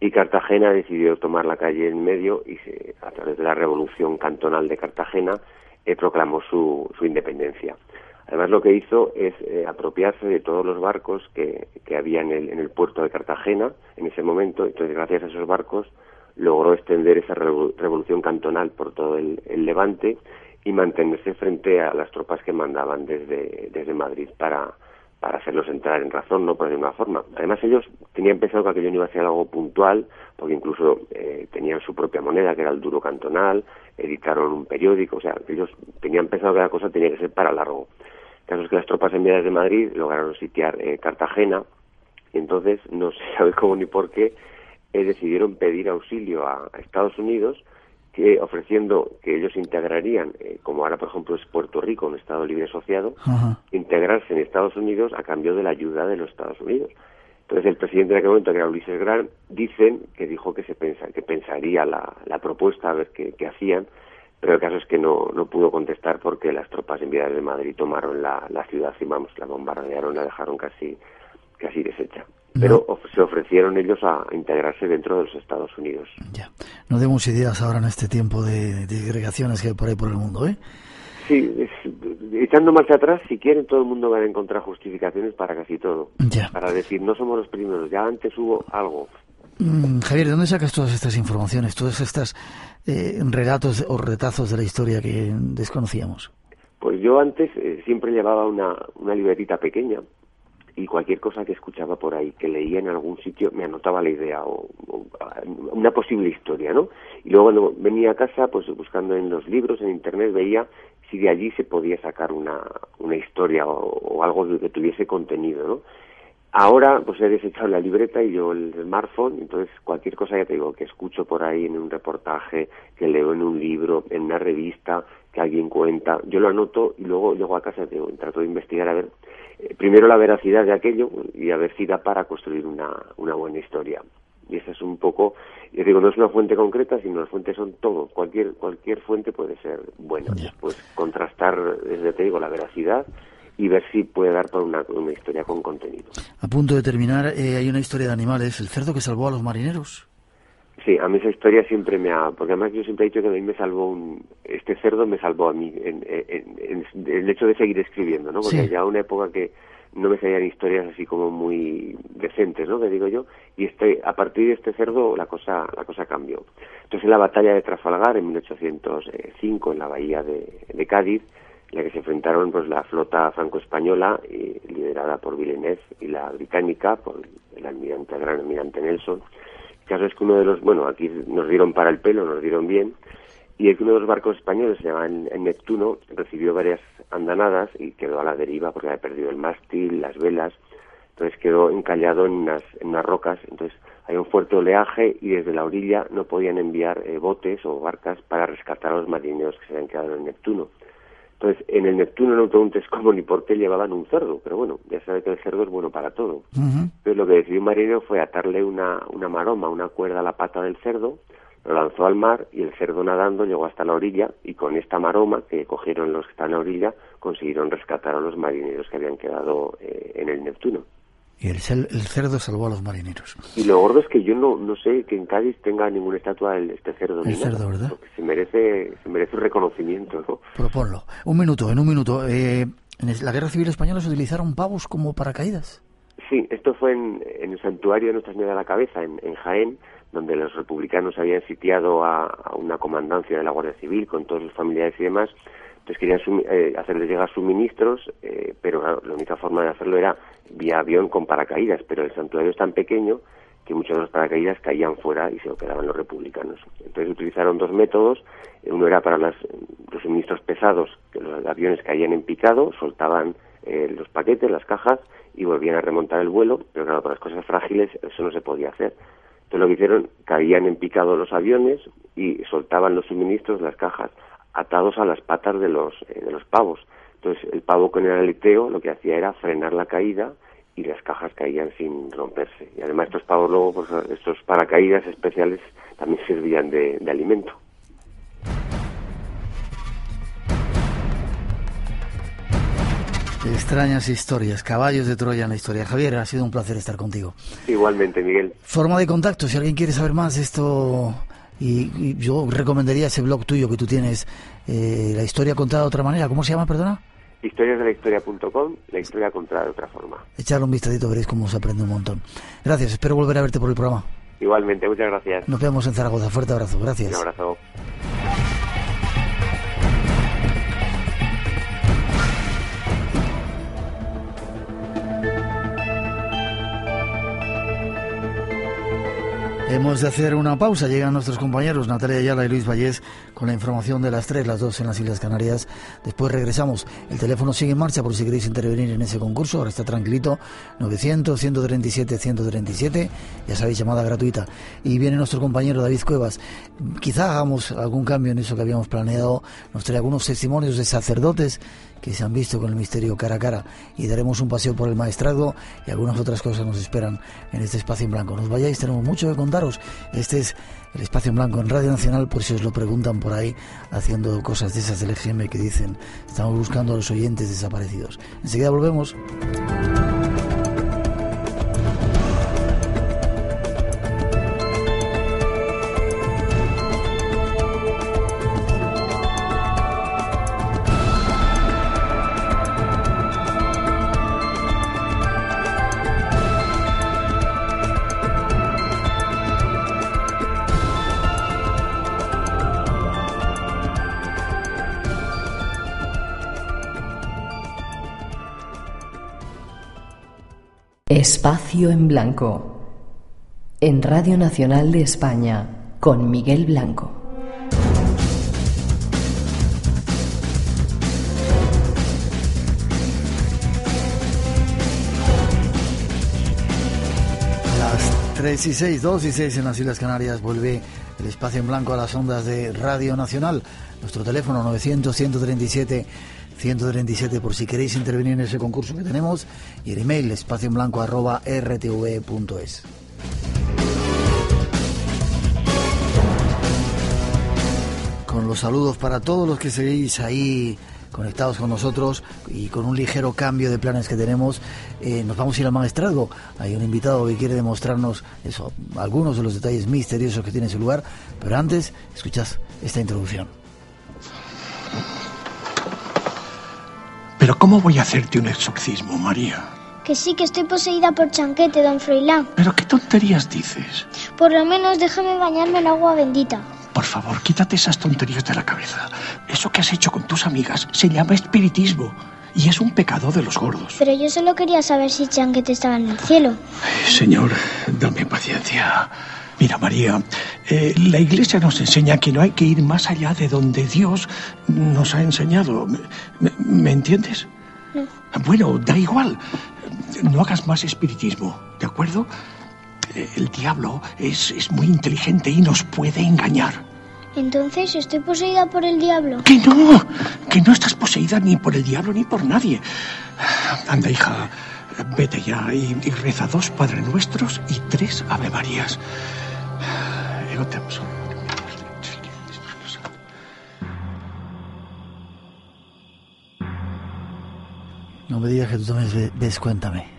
Y Cartagena decidió tomar la calle en medio y se, a través de la revolución cantonal de Cartagena eh, proclamó su, su independencia. Además, lo que hizo es eh, apropiarse de todos los barcos que, que había en el, en el puerto de Cartagena en ese momento. Entonces, gracias a esos barcos, logró extender esa revolución cantonal por todo el, Levante y mantenerse frente a las tropas que mandaban desde, desde Madrid para, para hacerlos entrar en razón, no por ninguna forma. Además, ellos tenían pensado que aquello no iba a ser algo puntual, porque incluso eh, tenían su propia moneda, que era el duro cantonal, editaron un periódico, o sea, ellos tenían pensado que la cosa tenía que ser para largo. El caso es que las tropas enviadas de Madrid lograron sitiar eh, Cartagena, y entonces no se sabe cómo ni por qué eh, decidieron pedir auxilio a, Estados Unidos, que ofreciendo que ellos integrarían, eh, como ahora por ejemplo es Puerto Rico, un Estado libre asociado, integrarse en Estados Unidos a cambio de la ayuda de los Estados Unidos. Entonces el presidente de aquel momento, que era Ulises Grant, dicen que dijo que se pensa, que pensaría la, propuesta a ver qué, hacían, pero el caso es que no, no pudo contestar porque las tropas enviadas de Madrid tomaron la, la ciudad y vamos, la bombardearon, la dejaron casi, casi deshecha pero se ofrecieron ellos a integrarse dentro de los Estados Unidos. Ya, no demos ideas ahora en este tiempo de, agregaciones que hay por ahí por el mundo, ¿eh? Sí, echando marcha atrás, si quieren, todo el mundo va a encontrar justificaciones para casi todo. Ya. Para decir, no somos los primeros, ya antes hubo algo. Mm, Javier, ¿de dónde sacas todas estas informaciones, todos estos eh, relatos o retazos de la historia que desconocíamos? Pues yo antes eh, siempre llevaba una, una libretita pequeña y cualquier cosa que escuchaba por ahí, que leía en algún sitio, me anotaba la idea o, una posible historia, ¿no? Y luego cuando venía a casa, pues buscando en los libros, en internet, veía si de allí se podía sacar una, una historia o, algo que tuviese contenido, ¿no? Ahora, pues he desechado la libreta y yo el smartphone, entonces cualquier cosa, ya te digo, que escucho por ahí en un reportaje, que leo en un libro, en una revista, que alguien cuenta, yo lo anoto y luego llego a casa y trato de investigar a ver eh, primero la veracidad de aquello y a ver si da para construir una, una buena historia. Y esa es un poco, yo digo, no es una fuente concreta, sino las fuentes son todo. Cualquier, cualquier fuente puede ser buena. Pues contrastar, desde te digo, la veracidad y ver si puede dar para una, una historia con contenido. A punto de terminar, eh, hay una historia de animales, el cerdo que salvó a los marineros. Sí, a mí esa historia siempre me ha... Porque además yo siempre he dicho que a mí me salvó un... Este cerdo me salvó a mí en, el hecho de seguir escribiendo, ¿no? Porque ya una época que no me salían historias así como muy decentes, ¿no? Que digo yo. Y este, a partir de este cerdo la cosa, la cosa cambió. Entonces en la batalla de Trafalgar en 1805 en la bahía de, Cádiz, en la que se enfrentaron pues la flota franco-española liderada por Villeneuve y la británica por el almirante, el gran almirante Nelson caso es que uno de los, bueno, aquí nos dieron para el pelo, nos dieron bien, y el que uno de los barcos españoles, se llama el, Neptuno, recibió varias andanadas y quedó a la deriva porque había perdido el mástil, las velas, entonces quedó encallado en unas, en unas rocas, entonces hay un fuerte oleaje y desde la orilla no podían enviar eh, botes o barcas para rescatar a los marineros que se habían quedado en Neptuno. Entonces, en el Neptuno no preguntes cómo ni por qué llevaban un cerdo, pero bueno, ya sabe que el cerdo es bueno para todo. Entonces, lo que decidió un marinero fue atarle una, una maroma, una cuerda a la pata del cerdo, lo lanzó al mar y el cerdo nadando llegó hasta la orilla y con esta maroma que cogieron los que están en la orilla consiguieron rescatar a los marineros que habían quedado eh, en el Neptuno. Y el, cerdo salvó a los marineros. Y lo gordo es que yo no, no sé que en Cádiz tenga ninguna estatua de este cerdo. El cerdo, ¿verdad? se merece, se merece un reconocimiento, ¿no? Proponlo. Un minuto, en un minuto. Eh, en la Guerra Civil Española se utilizaron pavos como paracaídas. Sí, esto fue en, el santuario de Nuestra Señora de la Cabeza, en, Jaén, donde los republicanos habían sitiado a, una comandancia de la Guardia Civil con todos sus familiares y demás. Entonces querían eh, hacerles llegar suministros, eh, pero la única forma de hacerlo era vía avión con paracaídas. Pero el santuario es tan pequeño que muchos de los paracaídas caían fuera y se lo quedaban los republicanos. Entonces utilizaron dos métodos. Uno era para los suministros pesados, que los aviones caían en picado, soltaban eh, los paquetes, las cajas, y volvían a remontar el vuelo, pero claro, para las cosas frágiles eso no se podía hacer. Entonces lo que hicieron, caían en picado los aviones y soltaban los suministros, las cajas, atados a las patas de los, eh, de los pavos. Entonces el pavo con el aleteo lo que hacía era frenar la caída y las cajas caían sin romperse. Y además estos pavos luego, pues, estos paracaídas especiales también servían de alimento. Extrañas historias, caballos de Troya en la historia. Javier, ha sido un placer estar contigo. Igualmente, Miguel. Forma de contacto, si alguien quiere saber más esto, y, yo recomendaría ese blog tuyo que tú tienes, eh, La historia contada de otra manera. ¿Cómo se llama, perdona? historiasdelhistoria.com, la historia contada de otra forma. Echarle un vistadito, veréis cómo se aprende un montón. Gracias, espero volver a verte por el programa. Igualmente, muchas gracias. Nos vemos en Zaragoza. Fuerte abrazo, gracias. Un abrazo. Hemos de hacer una pausa. Llegan nuestros compañeros Natalia Ayala y Luis Vallés con la información de las tres, las dos en las Islas Canarias. Después regresamos. El teléfono sigue en marcha por si queréis intervenir en ese concurso. Ahora está tranquilito. 900-137-137. Ya sabéis, llamada gratuita. Y viene nuestro compañero David Cuevas. Quizá hagamos algún cambio en eso que habíamos planeado. Nos trae algunos testimonios de sacerdotes que se han visto con el misterio cara a cara y daremos un paseo por el maestrazgo y algunas otras cosas nos esperan en este espacio en blanco. Nos vayáis, tenemos mucho que contaros. Este es el espacio en blanco en Radio Nacional, por si os lo preguntan por ahí, haciendo cosas de esas del EGM que dicen, estamos buscando a los oyentes desaparecidos. Enseguida volvemos. Espacio en Blanco. En Radio Nacional de España, con Miguel Blanco. Las 3 y 6, 2 y 6 en las Islas Canarias vuelve el espacio en blanco a las ondas de Radio Nacional. Nuestro teléfono 900 137 137 por si queréis intervenir en ese concurso que tenemos y el email espacio en blanco arroba rtv.es. Con los saludos para todos los que seguís ahí conectados con nosotros y con un ligero cambio de planes que tenemos, eh, nos vamos a ir al maestrazgo. Hay un invitado que quiere demostrarnos eso, algunos de los detalles misteriosos que tiene ese lugar, pero antes escuchad esta introducción. Pero ¿cómo voy a hacerte un exorcismo, María? Que sí, que estoy poseída por Chanquete, don Froilán. ¿Pero qué tonterías dices? Por lo menos déjame bañarme en agua bendita. Por favor, quítate esas tonterías de la cabeza. Eso que has hecho con tus amigas se llama espiritismo y es un pecado de los gordos. Pero yo solo quería saber si Chanquete estaba en el cielo. Señor, dame paciencia. Mira, María, eh, la Iglesia nos enseña que no hay que ir más allá de donde Dios nos ha enseñado. ¿Me, entiendes? Bueno, da igual. No hagas más espiritismo, ¿de acuerdo? Eh, el diablo es, es muy inteligente y nos puede engañar. Entonces, ¿estoy poseída por el diablo? Que no, que no estás poseída ni por el diablo ni por nadie. Anda, hija, vete ya y, y reza dos Padre Nuestros y tres Ave Marías. No me digas que tú también ves, cuéntame.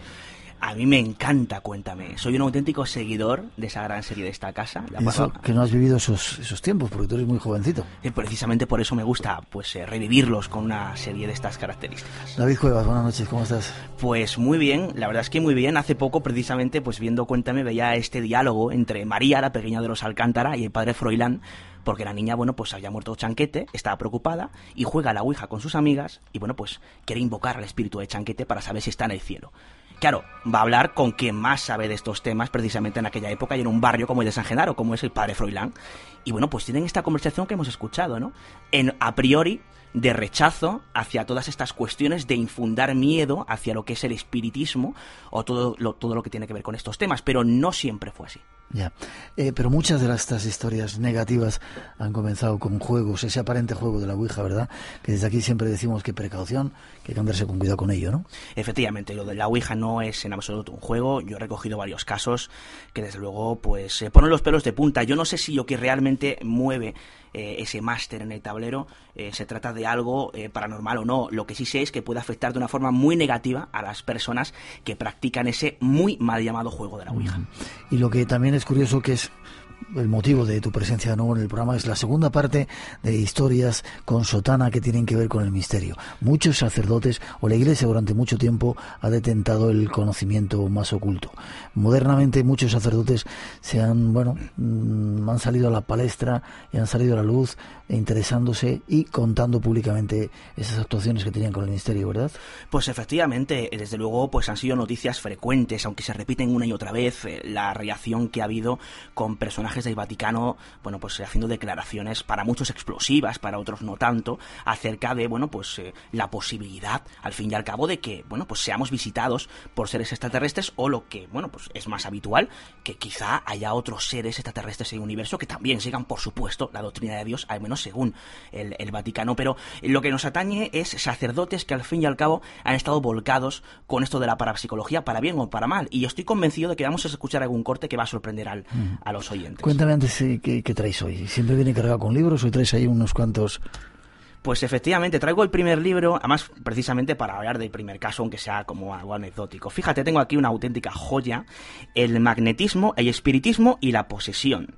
A mí me encanta Cuéntame. Soy un auténtico seguidor de esa gran serie de esta casa. Eso que no has vivido esos, esos tiempos, porque tú eres muy jovencito. y precisamente por eso me gusta pues eh, revivirlos con una serie de estas características. David Cuevas, buenas noches, ¿cómo estás? Pues muy bien, la verdad es que muy bien. Hace poco, precisamente, pues viendo Cuéntame, veía este diálogo entre María, la pequeña de los Alcántara, y el padre Froilán, porque la niña, bueno, pues había muerto Chanquete, estaba preocupada, y juega a la Ouija con sus amigas, y bueno, pues quiere invocar al espíritu de Chanquete para saber si está en el cielo. Claro, va a hablar con quien más sabe de estos temas precisamente en aquella época y en un barrio como el de San Genaro, como es el padre Froilán. Y bueno, pues tienen esta conversación que hemos escuchado, ¿no? En a priori de rechazo hacia todas estas cuestiones de infundar miedo hacia lo que es el espiritismo o todo lo, todo lo que tiene que ver con estos temas, pero no siempre fue así. Ya. Eh, pero muchas de estas historias negativas han comenzado con juegos, ese aparente juego de la Ouija, ¿verdad? Que desde aquí siempre decimos que precaución, que hay que andarse con cuidado con ello, ¿no? Efectivamente, lo de la Ouija no es en absoluto un juego. Yo he recogido varios casos que desde luego pues se ponen los pelos de punta. Yo no sé si lo que realmente mueve eh, ese máster en el tablero eh, se trata de algo eh, paranormal o no. Lo que sí sé es que puede afectar de una forma muy negativa a las personas que practican ese muy mal llamado juego de la Ouija. Y lo que también es curioso que es el motivo de tu presencia de nuevo en el programa es la segunda parte de historias con sotana que tienen que ver con el misterio. Muchos sacerdotes o la iglesia durante mucho tiempo ha detentado el conocimiento más oculto. Modernamente muchos sacerdotes se han, bueno, mm, han salido a la palestra y han salido a la luz interesándose y contando públicamente esas actuaciones que tenían con el misterio, ¿verdad? Pues efectivamente, desde luego, pues han sido noticias frecuentes, aunque se repiten una y otra vez, eh, la reacción que ha habido con personajes del Vaticano, bueno, pues eh, haciendo declaraciones para muchos explosivas, para otros no tanto, acerca de, bueno, pues eh, la posibilidad, al fin y al cabo, de que, bueno, pues seamos visitados por seres extraterrestres o lo que, bueno, pues es más habitual, que quizá haya otros seres extraterrestres en el universo que también sigan, por supuesto, la doctrina de Dios, al menos según el, el Vaticano, pero lo que nos atañe es sacerdotes que al fin y al cabo han estado volcados con esto de la parapsicología, para bien o para mal, y yo estoy convencido de que vamos a escuchar algún corte que va a sorprender al- a los oyentes. Cuéntame antes eh, qué, qué traéis hoy. ¿Siempre viene cargado con libros o traes ahí unos cuantos? Pues efectivamente, traigo el primer libro, además precisamente para hablar del primer caso, aunque sea como algo anecdótico. Fíjate, tengo aquí una auténtica joya, el magnetismo, el espiritismo y la posesión.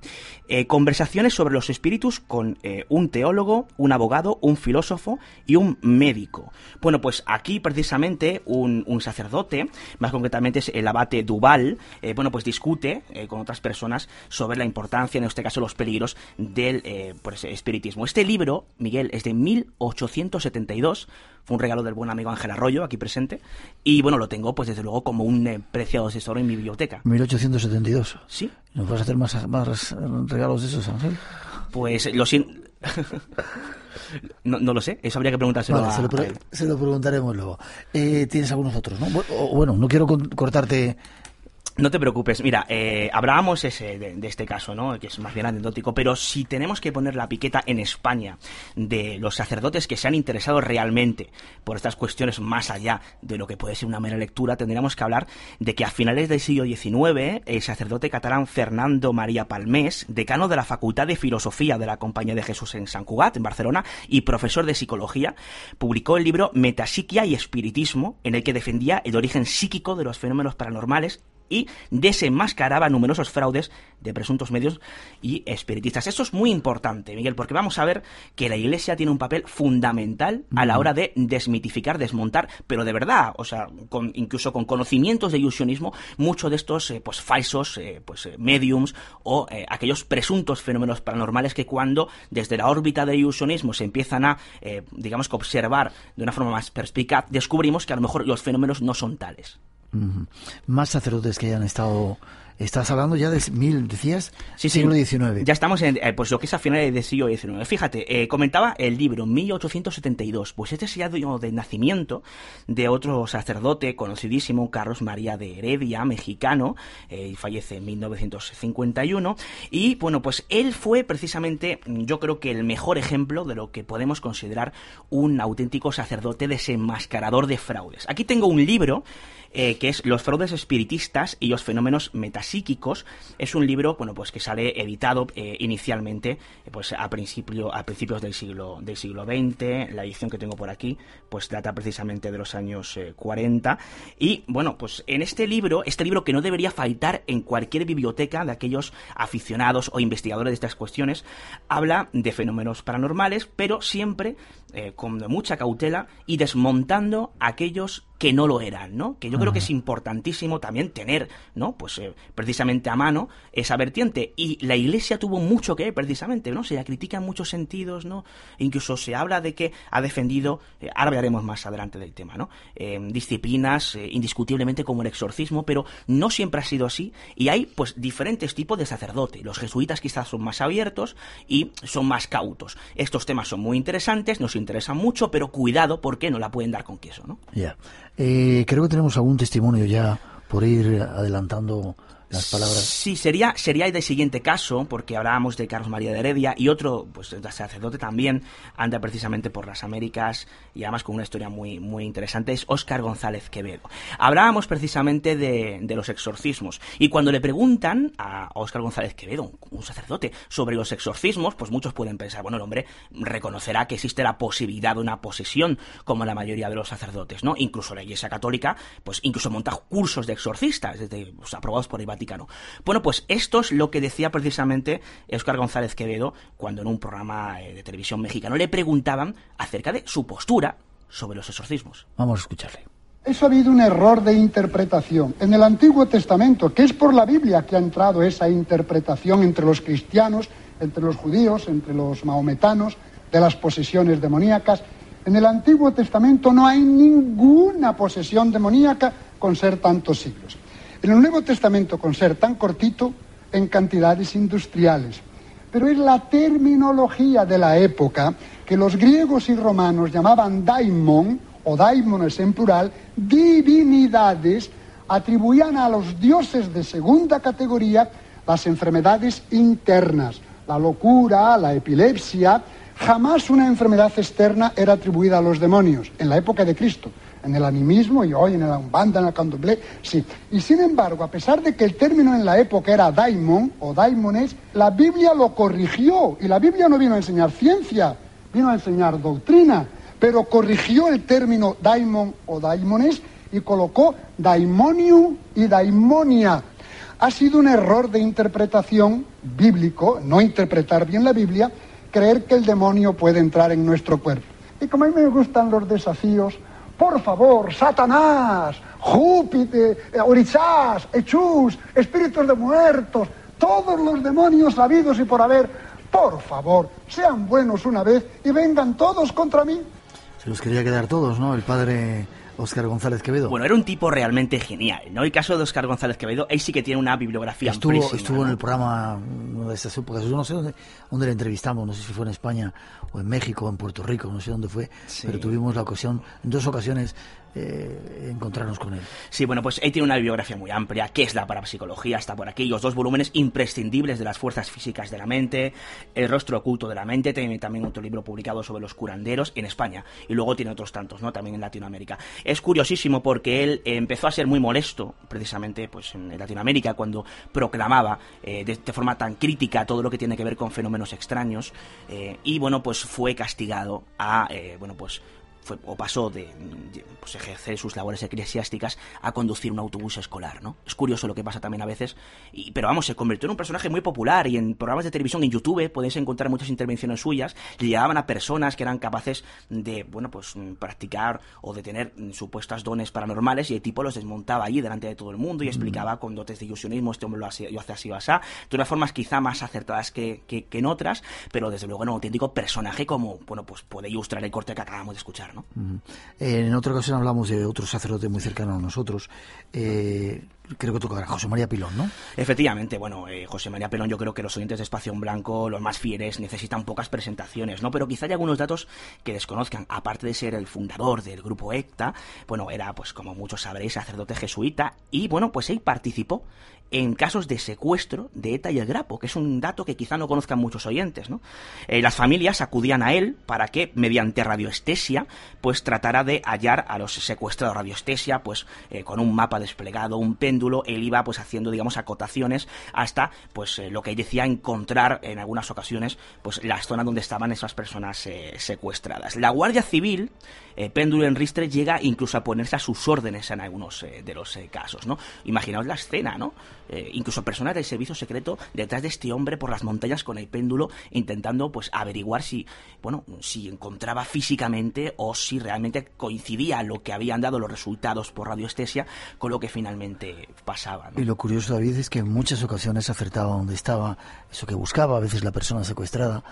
Eh, conversaciones sobre los espíritus con eh, un teólogo, un abogado, un filósofo y un médico. Bueno, pues aquí precisamente un, sacerdote, más concretamente es el abate Duval, eh, bueno, pues discute con otras personas sobre la importancia, en este caso los peligros del pues, espiritismo. Este libro, Miguel, es de 1872, fue un regalo del buen amigo Ángel Arroyo, aquí presente, y bueno, lo tengo pues desde luego como un eh, preciado tesoro en mi biblioteca. 1872. Sí, ¿Nos vas a hacer más, más regalos de esos, Ángel? pues lo siento. no, no lo sé, eso habría que preguntárselo Vale, a, se lo, a pre- él. se lo preguntaremos luego. Eh, Tienes algunos otros, ¿no? O- Bueno, no quiero cortarte. No te preocupes, mira, eh, hablábamos ese, de, este caso, ¿no? Que es más bien anecdótico, pero si tenemos que poner la piqueta en España de los sacerdotes que se han interesado realmente por estas cuestiones más allá de lo que puede ser una mera lectura, tendríamos que hablar de que a finales del siglo XIX, el sacerdote catalán Fernando María Palmés, decano de la Facultad de Filosofía de la Compañía de Jesús en San Cugat, en Barcelona, y profesor de psicología, publicó el libro Metapsiquia y Espiritismo, en el que defendía el origen psíquico de los fenómenos paranormales y desenmascaraba numerosos fraudes de presuntos medios y espiritistas. Esto es muy importante, Miguel, porque vamos a ver que la Iglesia tiene un papel fundamental a la hora de desmitificar, desmontar, pero de verdad, o sea, con, incluso con conocimientos de ilusionismo, muchos de estos eh, pues falsos eh, pues eh, mediums o eh, aquellos presuntos fenómenos paranormales que cuando desde la órbita del ilusionismo se empiezan a, digamos que observar de una forma más perspicaz, descubrimos que a lo mejor los fenómenos no son tales. Más sacerdotes que hayan estado. Estás hablando ya de mil, decías, Sí, sí. siglo XIX. Ya estamos en eh, pues lo que es a finales del siglo XIX. Fíjate, eh, comentaba el libro 1872. Pues este es el año de nacimiento de otro sacerdote conocidísimo, Carlos María de Heredia, mexicano, eh, fallece en 1951. Y bueno, pues él fue precisamente, yo creo que el mejor ejemplo de lo que podemos considerar un auténtico sacerdote desenmascarador de fraudes. Aquí tengo un libro eh, que es Los fraudes espiritistas y los fenómenos metapsíquicos psíquicos es un libro, bueno, pues que sale editado eh, inicialmente, pues a principio, a principios del siglo del siglo XX. La edición que tengo por aquí, pues data precisamente de los años 40. Y bueno, pues en este libro, este libro que no debería faltar en cualquier biblioteca de aquellos aficionados o investigadores de estas cuestiones, habla de fenómenos paranormales, pero siempre eh, con mucha cautela y desmontando aquellos que no lo eran, ¿no? Que yo creo que es importantísimo también tener, ¿no? Pues eh, precisamente a mano esa vertiente. Y la Iglesia tuvo mucho que ver, precisamente, ¿no? Se la critica en muchos sentidos, ¿no? incluso se habla de que ha defendido, eh, ahora hablaremos más adelante del tema, ¿no? disciplinas indiscutiblemente como el exorcismo, pero no siempre ha sido así. Y hay, pues, diferentes tipos de sacerdote. Los jesuitas quizás son más abiertos y son más cautos. Estos temas son muy interesantes, nos interesan mucho, pero cuidado porque no la pueden dar con queso, ¿no? Ya. Eh, creo que tenemos algún testimonio ya por ir adelantando las palabras. Sí, sería, sería el siguiente caso, porque hablábamos de Carlos María de Heredia y otro, pues sacerdote también, anda precisamente por las Américas y además con una historia muy, muy interesante, es Óscar González Quevedo. Hablábamos precisamente de, los exorcismos y cuando le preguntan a Óscar González Quevedo, un, sacerdote, sobre los exorcismos, pues muchos pueden pensar, bueno, el hombre reconocerá que existe la posibilidad de una posesión, como la mayoría de los sacerdotes, ¿no? Incluso la Iglesia Católica, pues incluso monta cursos de exorcistas, desde, pues, aprobados por el bueno, pues esto es lo que decía precisamente Óscar González Quevedo cuando en un programa eh, de televisión mexicano le preguntaban acerca de su postura sobre los exorcismos. Vamos a escucharle. Eso ha habido un error de interpretación. En el Antiguo Testamento, que es por la Biblia que ha entrado esa interpretación entre los cristianos, entre los judíos, entre los mahometanos, de las posesiones demoníacas, en el Antiguo Testamento no hay ninguna posesión demoníaca con ser tantos siglos. En el Nuevo Testamento, con ser tan cortito, en cantidades industriales. Pero es la terminología de la época que los griegos y romanos llamaban daimon, o daimones en plural, divinidades, atribuían a los dioses de segunda categoría las enfermedades internas, la locura, la epilepsia. Jamás una enfermedad externa era atribuida a los demonios, en la época de Cristo en el animismo y hoy en el umbanda, en el candomblé, sí. Y sin embargo, a pesar de que el término en la época era daimon o daimones, la Biblia lo corrigió y la Biblia no vino a enseñar ciencia, vino a enseñar doctrina, pero corrigió el término daimon o daimones y colocó daimonium y daimonia. Ha sido un error de interpretación bíblico, no interpretar bien la Biblia, creer que el demonio puede entrar en nuestro cuerpo. Y como a mí me gustan los desafíos, por favor, Satanás, Júpiter, eh, Orichás, Echús, espíritus de muertos, todos los demonios habidos y por haber, por favor, sean buenos una vez y vengan todos contra mí. Se los quería quedar todos, ¿no? El padre Oscar González Quevedo. Bueno, era un tipo realmente genial, ¿no? El caso de Oscar González Quevedo, él sí que tiene una bibliografía Estuvo, estuvo en el programa de estas épocas, yo no sé dónde, dónde le entrevistamos, no sé si fue en España o en México o en Puerto Rico, no sé dónde fue, pero tuvimos la ocasión, en dos ocasiones, eh, encontrarnos con él. Sí, bueno, pues él tiene una bibliografía muy amplia, que es la parapsicología, está por aquí, los dos volúmenes imprescindibles de las fuerzas físicas de la mente, El rostro oculto de la mente, tiene también otro libro publicado sobre los curanderos en España, y luego tiene otros tantos, ¿no? También en Latinoamérica. Es curiosísimo porque él empezó a ser muy molesto, precisamente, pues en Latinoamérica, cuando proclamaba eh, de, forma tan crítica todo lo que tiene que ver con fenómenos extraños, eh, y bueno, pues fue castigado a, bueno, pues o pasó de, pues, ejercer sus labores eclesiásticas a conducir un autobús escolar, ¿no? Es curioso lo que pasa también a veces, y, pero vamos, se convirtió en un personaje muy popular y en programas de televisión, en YouTube, podéis encontrar muchas intervenciones suyas, le llevaban a personas que eran capaces de, bueno, pues practicar o de tener supuestas dones paranormales y el tipo los desmontaba allí delante de todo el mundo y explicaba con dotes de ilusionismo, este hombre lo hace, yo hace así o así, de unas formas quizá más acertadas que, que, en otras, pero desde luego era un auténtico personaje como, bueno, pues puede ilustrar el corte que acabamos de escuchar, ¿no? en otra ocasión hablamos de otro sacerdote muy cercano a nosotros. Eh, creo que tocará José María Pilón, ¿no? Efectivamente, bueno, eh, José María Pilón, yo creo que los oyentes de Espacio en Blanco, los más fieles, necesitan pocas presentaciones, ¿no? Pero quizá hay algunos datos que desconozcan. Aparte de ser el fundador del grupo ECTA, bueno, era, pues como muchos sabréis, sacerdote jesuita y, bueno, pues él participó en casos de secuestro de ETA y el Grapo, que es un dato que quizá no conozcan muchos oyentes. ¿no? Eh, las familias acudían a él para que, mediante radioestesia, pues tratara de hallar a los secuestrados. Radioestesia, pues eh, con un mapa desplegado, un péndulo, él iba pues haciendo, digamos, acotaciones hasta, pues, eh, lo que decía encontrar en algunas ocasiones, pues, la zona donde estaban esas personas secuestradas. La Guardia Civil, eh, péndulo en Ristre, llega incluso a ponerse a sus órdenes en algunos de los casos, ¿no? Imaginaos la escena, ¿no? incluso personas del servicio secreto detrás de este hombre por las montañas con el péndulo intentando, pues, averiguar si, bueno, si encontraba físicamente o si realmente coincidía lo que habían dado los resultados por radioestesia con lo que finalmente pasaba. Y lo curioso, David, es que en muchas ocasiones acertaba donde estaba, eso que buscaba, a veces la persona secuestrada.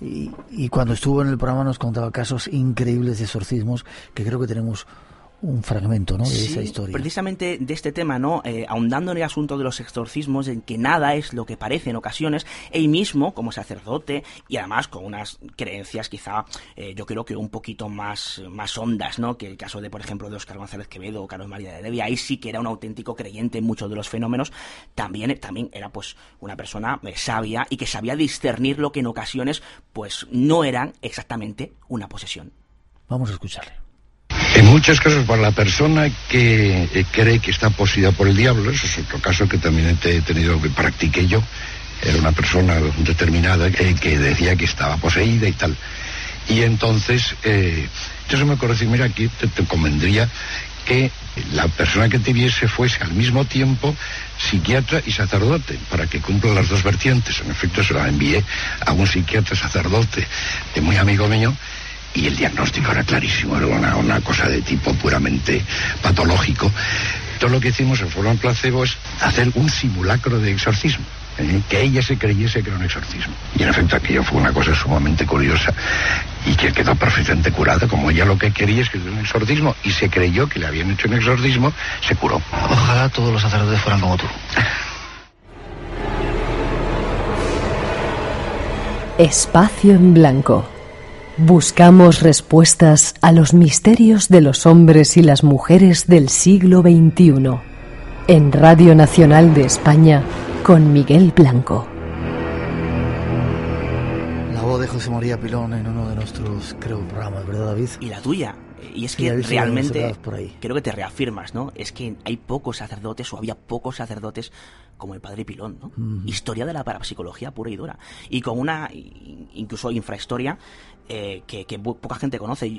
Y, y cuando estuvo en el programa nos contaba casos increíbles de exorcismos que creo que tenemos un fragmento ¿no? de esa historia. Precisamente de este tema, ¿no? Eh, ahondando en el asunto de los exorcismos, en que nada es lo que parece en ocasiones, él mismo, como sacerdote, y además con unas creencias quizá, eh, yo creo que un poquito más, más hondas, ¿no? Que el caso de, por ejemplo, de Oscar González Quevedo o Carlos María de Levy, ahí sí que era un auténtico creyente en muchos de los fenómenos, también, también era pues una persona eh, sabia y que sabía discernir lo que en ocasiones pues no eran exactamente una posesión. Vamos a escucharle. En muchos casos, para la persona que eh, cree que está poseída por el diablo, eso es otro caso que también he tenido, que practiqué yo, era una persona determinada eh, que decía que estaba poseída y tal. Y entonces, eh, yo se me ocurrió decir, mira, aquí te, te, convendría que la persona que te viese fuese al mismo tiempo psiquiatra y sacerdote, para que cumpla las dos vertientes. En efecto, se la envié a un psiquiatra sacerdote, de muy amigo mío, y el diagnóstico era clarísimo, era una, cosa de tipo puramente patológico. Todo lo que hicimos en forma placebo es hacer un simulacro de exorcismo. ¿eh? que ella se creyese que era un exorcismo. Y en efecto aquello fue una cosa sumamente curiosa y que quedó perfectamente curada. Como ella lo que quería es que era un exorcismo y se creyó que le habían hecho un exorcismo, se curó. Ojalá todos los sacerdotes fueran como tú. Espacio en blanco Buscamos respuestas a los misterios de los hombres y las mujeres del siglo XXI. En Radio Nacional de España, con Miguel Blanco. La voz de José María Pilón en uno de nuestros, creo, programas, ¿verdad, David? Y la tuya. Y es que realmente creo que te reafirmas, ¿no? Es que hay pocos sacerdotes o había pocos sacerdotes como el padre Pilón, ¿no? Historia de la parapsicología pura y dura. Y con una incluso infrahistoria eh, que, poca gente conoce.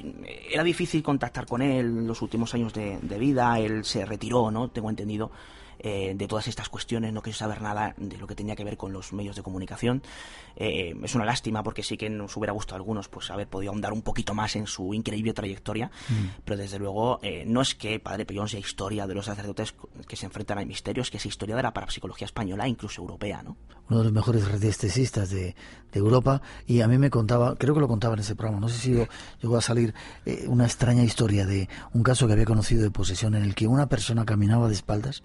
Era difícil contactar con él los últimos años de, de vida, él se retiró, ¿no? Tengo entendido. Eh, de todas estas cuestiones, no quiso saber nada de lo que tenía que ver con los medios de comunicación. Eh, es una lástima porque sí que nos hubiera gustado a algunos pues haber podido ahondar un poquito más en su increíble trayectoria, mm. pero desde luego eh, no es que Padre Pillón sea historia de los sacerdotes que se enfrentan al misterio, es que es historia de la parapsicología española, incluso europea, ¿no? Uno de los mejores radiestesistas de, de Europa y a mí me contaba, creo que lo contaba en ese programa, no sé si llegó a salir una extraña historia de un caso que había conocido de posesión en el que una persona caminaba de espaldas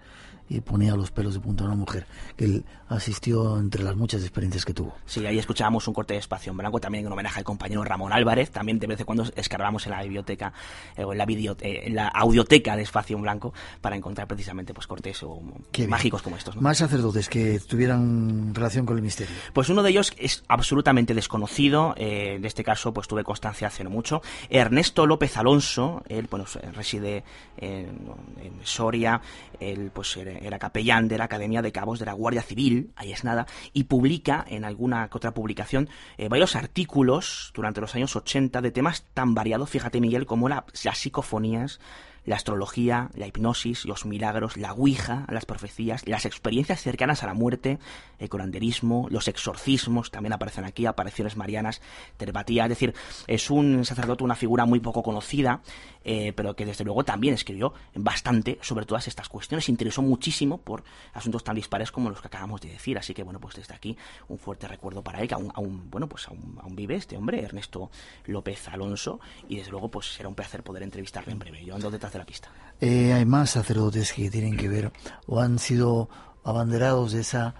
y ponía los pelos de punta a una mujer, que él asistió entre las muchas experiencias que tuvo. Sí, ahí escuchábamos un corte de Espacio en Blanco, también en homenaje al compañero Ramón Álvarez, también de vez en cuando escarbamos en la biblioteca, eh, o en la, video, eh, en la audioteca de Espacio en Blanco, para encontrar precisamente pues cortes o, mágicos como estos. Más sacerdotes que tuvieran relación con el misterio. Pues uno de ellos es absolutamente desconocido, eh, en este caso pues tuve constancia hace no mucho, Ernesto López Alonso, él bueno, reside en, en Soria, él pues era capellán de la Academia de Cabos de la Guardia Civil, ahí es nada, y publica en alguna otra publicación eh, varios artículos durante los años 80 de temas tan variados, fíjate Miguel, como las psicofonías, la astrología, la hipnosis, los milagros, la ouija, las profecías, las experiencias cercanas a la muerte, el curanderismo, los exorcismos, también aparecen aquí, apariciones marianas, telepatía, es decir, es un sacerdote, una figura muy poco conocida, eh, pero que desde luego también escribió bastante sobre todas estas cuestiones, se interesó muchísimo por asuntos tan dispares como los que acabamos de decir, así que bueno, pues desde aquí un fuerte recuerdo para él, que aún, bueno, pues aún, vive este hombre, Ernesto López Alonso, y desde luego pues será un placer poder entrevistarle en breve, yo ando detrás de la pista. Eh, hay más sacerdotes que tienen que ver o han sido abanderados de esa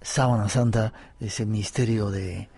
sábana santa, ese misterio de,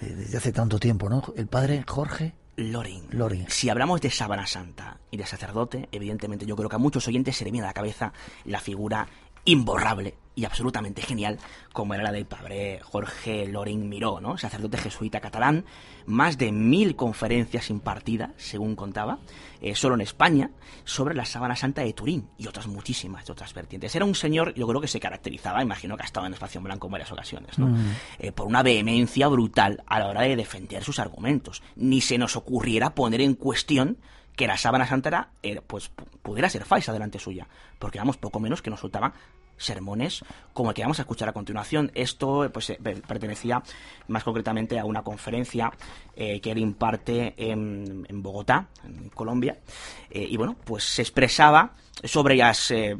desde hace tanto tiempo, ¿no? El padre Jorge Loring. Loring. Si hablamos de sábana santa y de sacerdote, evidentemente yo creo que a muchos oyentes se le viene a la cabeza la figura imborrable y absolutamente genial, como era la del padre Jorge Lorin Miró, ¿no? sacerdote jesuita catalán, más de mil conferencias impartidas, según contaba, eh, solo en España, sobre la sábana santa de Turín y otras muchísimas otras vertientes. Era un señor, yo creo que se caracterizaba, imagino que ha estado en Espacio en Blanco en varias ocasiones, ¿no? Mm. Eh, por una vehemencia brutal a la hora de defender sus argumentos. Ni se nos ocurriera poner en cuestión que la sábana santa eh, pues pu- pudiera ser falsa delante suya, porque vamos poco menos que nos soltaban sermones como el que vamos a escuchar a continuación. Esto pues eh, per- pertenecía más concretamente a una conferencia eh, que él imparte en, en Bogotá, en Colombia, eh, y bueno, pues se expresaba sobre las eh,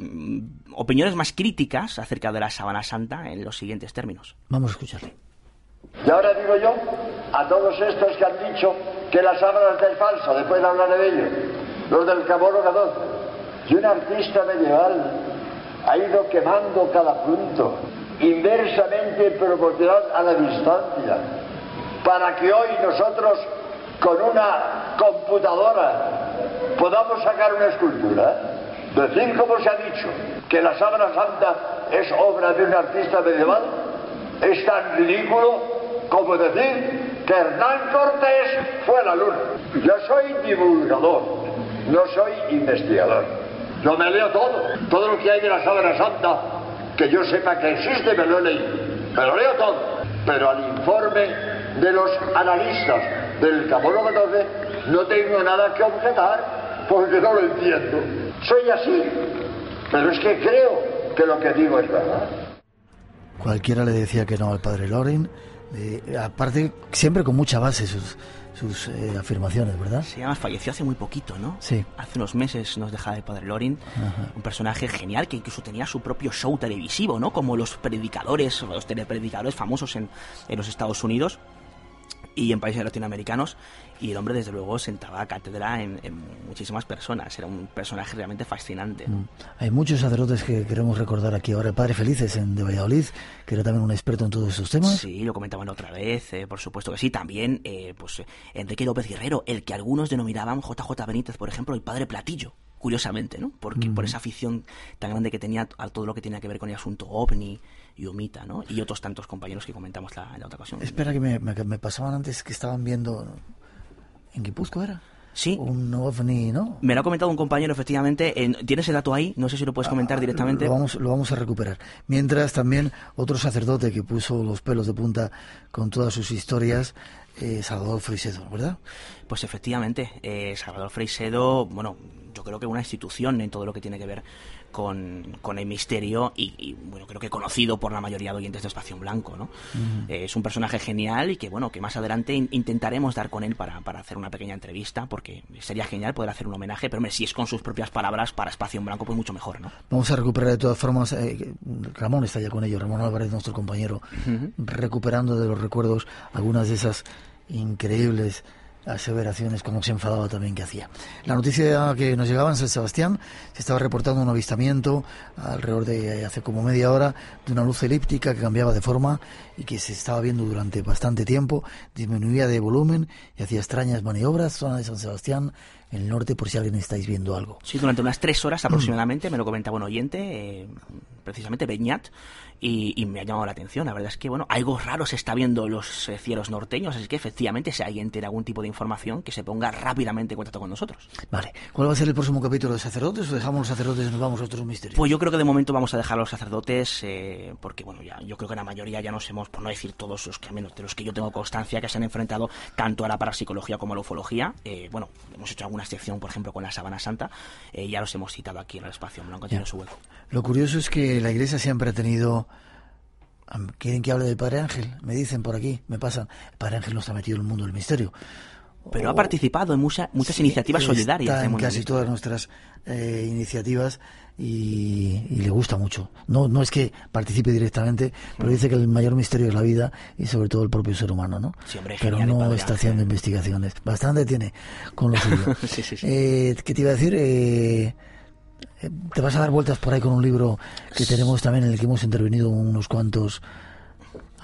opiniones más críticas acerca de la sábana santa en los siguientes términos. Vamos a escucharle. Y ahora digo yo a todos estos que han dicho que las sábanas del falso, después hablaré de ello, los del Camorro 14, y un artista medieval ha ido quemando cada punto, inversamente proporcional a la distancia, para que hoy nosotros con una computadora podamos sacar una escultura. Decir como se ha dicho que la sábana santa es obra de un artista medieval es tan ridículo como decir que Hernán Cortés fue la luna. Yo soy divulgador, no soy investigador. Yo me leo todo, todo lo que hay de la sábana santa, que yo sepa que existe, me lo he leído. Me lo leo todo. Pero al informe de los analistas del Camorro 14 no tengo nada que objetar porque no lo entiendo. Soy así, pero es que creo que lo que digo es verdad. Cualquiera le decía que no al padre Loren. Eh, aparte, siempre con mucha base sus, sus eh, afirmaciones, ¿verdad? Se llama, falleció hace muy poquito, ¿no? Sí. Hace unos meses nos dejaba el padre Lorin, Ajá. un personaje genial que incluso tenía su propio show televisivo, ¿no? Como los predicadores, los telepredicadores famosos en, en los Estados Unidos y en países latinoamericanos. Y el hombre, desde luego, sentaba cátedra en, en muchísimas personas. Era un personaje realmente fascinante. Mm. Hay muchos sacerdotes que queremos recordar aquí ahora. El padre Felices en, de Valladolid, que era también un experto en todos esos temas. Sí, lo comentaban otra vez, eh, por supuesto que sí. También, eh, pues, Enrique López Guerrero, el que algunos denominaban JJ Benítez, por ejemplo, el padre Platillo, curiosamente, ¿no? Porque por esa afición tan grande que tenía a todo lo que tenía que ver con el asunto OVNI y Omita, ¿no? Y otros tantos compañeros que comentamos la, en la otra ocasión. Espera, que me, me- me pasaban antes que estaban viendo. ¿En Guipúzcoa era? Sí. Un ovni, ¿no? Me lo ha comentado un compañero, efectivamente. en- ¿Tienes el dato ahí? No sé si lo puedes comentar directamente. Lo vamos, lo vamos a recuperar. Mientras también otro sacerdote que puso los pelos de punta con todas sus historias, eh, Salvador Frisedo, ¿verdad? Pues efectivamente, eh, Salvador Freisedo, bueno, yo creo que una institución en todo lo que tiene que ver con, con el misterio y, y, bueno, creo que conocido por la mayoría de oyentes de Espacio en Blanco, ¿no? Eh, es un personaje genial y que, bueno, que más adelante in- intentaremos dar con él para, para hacer una pequeña entrevista porque sería genial poder hacer un homenaje, pero hombre, si es con sus propias palabras para Espacio en Blanco, pues mucho mejor, ¿no? Vamos a recuperar de todas formas. eh, Ramón está ya con ello, Ramón Álvarez, nuestro compañero, recuperando de los recuerdos algunas de esas increíbles aseveraciones cuando se enfadaba también que hacía. La noticia que nos llegaba en San Sebastián se estaba reportando un avistamiento alrededor de hace como media hora de una luz elíptica que cambiaba de forma y que se estaba viendo durante bastante tiempo, disminuía de volumen y hacía extrañas maniobras, zona de San Sebastián, en el norte, por si alguien estáis viendo algo. Sí, durante unas tres horas aproximadamente, me lo comentaba un oyente, eh, precisamente Beñat, y, y me ha llamado la atención. La verdad es que, bueno, algo raro se está viendo en los eh, cielos norteños, así que efectivamente, si alguien tiene algún tipo de información, que se ponga rápidamente en contacto con nosotros. Vale, ¿cuál va a ser el próximo capítulo de sacerdotes o dejamos los sacerdotes y nos vamos a otros misterios? Pues yo creo que de momento vamos a dejar a los sacerdotes, eh, porque bueno, ya yo creo que la mayoría ya nos hemos, por no decir todos los que menos de los que yo tengo constancia, que se han enfrentado tanto a la parapsicología como a la ufología. Eh, bueno, hemos hecho alguna sección, por ejemplo, con la Sabana Santa, eh, ya los hemos citado aquí en el espacio en blanco, tiene su hueco. Lo curioso es que la iglesia siempre ha tenido... ¿Quieren que hable del Padre Ángel? Me dicen por aquí, me pasan. El Padre Ángel no está metido en el mundo del misterio. Pero ha participado en mucha- muchas iniciativas solidarias. del en casi todas nuestras eh, iniciativas y, y le gusta mucho. No, no es que participe directamente, pero dice que el mayor misterio es la vida y sobre todo el propio ser humano, ¿no? Sí, hombre, pero genial, no está haciendo investigaciones. Bastante tiene con lo suyo. Sí, sí, sí. Eh, ¿Qué te iba a decir? Eh, eh, te vas a dar vueltas por ahí con un libro que tenemos también en el que hemos intervenido unos cuantos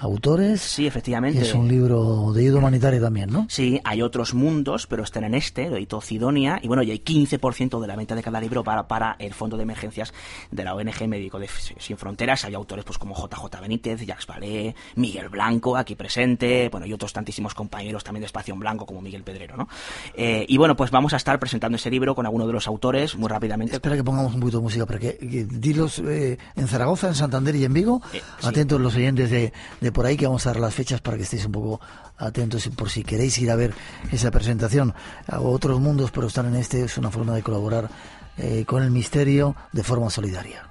autores. Sí, efectivamente. Es un libro de ayuda humanitaria también, ¿no? Sí, hay otros mundos, pero están en este, lo editó Sidonia, y bueno, y hay 15% de la venta de cada libro para, para el Fondo de Emergencias de la ONG Médico de Sin Fronteras. Hay autores pues como JJ Benítez, Jacques Vallée, Miguel Blanco, aquí presente, bueno, y otros tantísimos compañeros también de Espacio en Blanco, como Miguel Pedrero, ¿no? Eh, y bueno, pues vamos a estar presentando ese libro con alguno de los autores muy rápidamente. Espera que pongamos un poquito de música, para que, dilos eh, en Zaragoza, en Santander y en Vigo. Eh, atentos los oyentes de, de por ahí que vamos a dar las fechas para que estéis un poco atentos por si queréis ir a ver esa presentación a otros mundos, pero estar en este es una forma de colaborar eh, con el misterio de forma solidaria.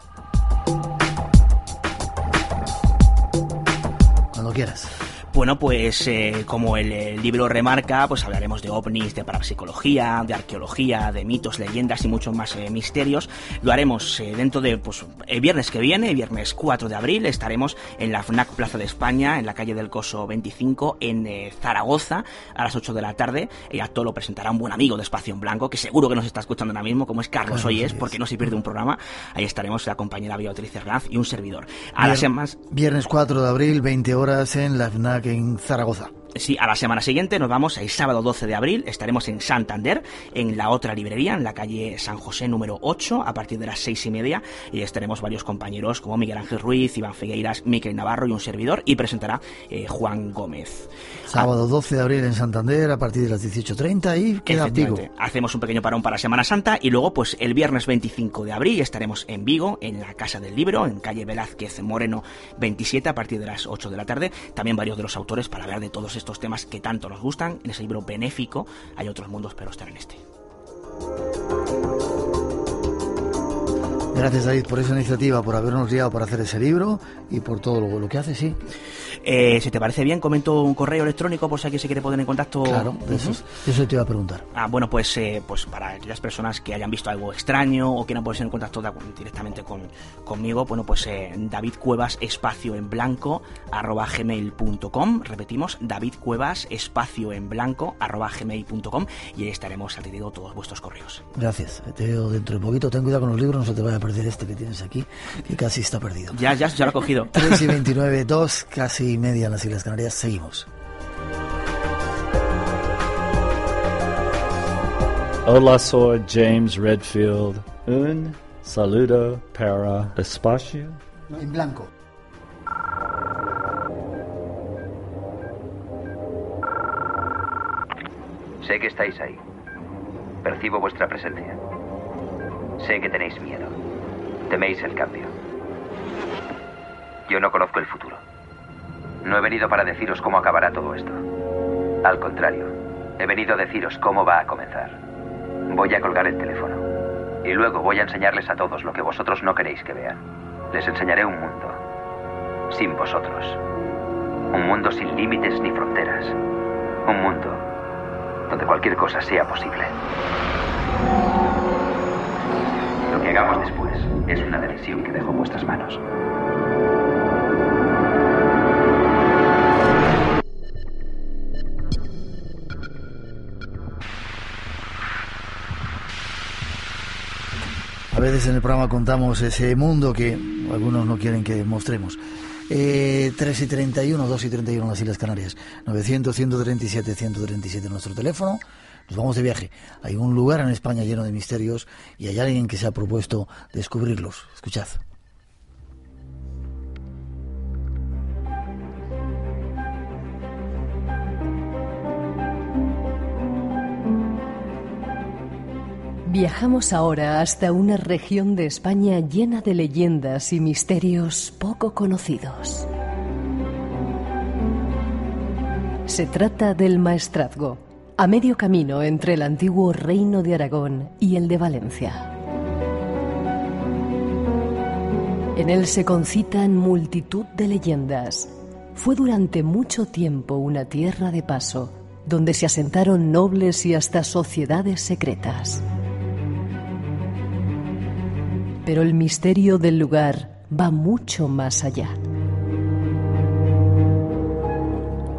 Cuando quieras. Bueno, pues eh, como el, libro remarca, pues hablaremos de ovnis, de parapsicología, de arqueología, de mitos, leyendas y muchos más eh, misterios. Lo haremos eh, dentro de pues el viernes que viene, el viernes 4 de abril, estaremos en la FNAC Plaza de España, en la calle del Coso 25, en Zaragoza, a las 8 de la tarde. Y a todo lo presentará un buen amigo de Espacio en Blanco, que seguro que nos está escuchando ahora mismo, como es Carlos Oyes, porque no se pierde un programa. Ahí estaremos la compañera Beatriz Hernández y un servidor. A las semanas... Viernes 4 de abril, 20 horas en la FNAC en Zaragoza. Sí, a la semana siguiente nos vamos el sábado 12 de abril, estaremos en Santander, en la otra librería, en la calle San José número 8, a partir de las seis y media, y estaremos varios compañeros como Miguel Ángel Ruiz, Iván Figueiras, Miquel Navarro y un servidor, y presentará eh, Juan Gómez. Sábado 12 de abril en Santander, a partir de las 18.30 y queda Vigo. Hacemos un pequeño parón para Semana Santa, y luego pues el viernes 25 de abril estaremos en Vigo, en la Casa del Libro, en calle Velázquez Moreno 27, a partir de las 8 de la tarde, también varios de los autores para hablar de todos estos temas que tanto nos gustan. En ese libro benéfico hay otros mundos, pero están en este. Gracias David por esa iniciativa, por habernos guiado para hacer ese libro y por todo lo, lo que hace, sí. Eh, si te parece bien, comento un correo electrónico por si alguien se quiere poner en contacto. Claro, eso, eso, te iba a preguntar. Ah, bueno, pues, eh, pues para aquellas personas que hayan visto algo extraño o quieran ponerse en contacto directamente con, conmigo, bueno, pues eh, David Cuevas espacio en blanco arroba gmail.com. Repetimos, David Cuevas espacio en blanco arroba gmail.com y ahí estaremos atendiendo todos vuestros correos. Gracias. Te veo dentro de poquito. Ten cuidado con los libros, no se te vaya a perder este que tienes aquí, que casi está perdido. Ya, ya, ya lo he cogido. 3 y 29, 2, casi y media en las Islas Canarias. Seguimos. Hola, soy James Redfield. Un saludo para espacio. En blanco. Sé que estáis ahí. Percibo vuestra presencia. Sé que tenéis miedo. Teméis el cambio. Yo no conozco el futuro. No he venido para deciros cómo acabará todo esto. Al contrario, he venido a deciros cómo va a comenzar. Voy a colgar el teléfono. Y luego voy a enseñarles a todos lo que vosotros no queréis que vean. Les enseñaré un mundo. Sin vosotros. Un mundo sin límites ni fronteras. Un mundo donde cualquier cosa sea posible. Lo que hagamos después es una decisión que dejo en vuestras manos. A veces en el programa contamos ese mundo que algunos no quieren que mostremos. Eh, 3 y 31, 2 y 31 en las Islas Canarias. 900, 137, 137 nuestro teléfono. Nos vamos de viaje. Hay un lugar en España lleno de misterios y hay alguien que se ha propuesto descubrirlos. Escuchad. Viajamos ahora hasta una región de España llena de leyendas y misterios poco conocidos. Se trata del Maestrazgo, a medio camino entre el antiguo reino de Aragón y el de Valencia. En él se concitan multitud de leyendas. Fue durante mucho tiempo una tierra de paso, donde se asentaron nobles y hasta sociedades secretas pero el misterio del lugar va mucho más allá.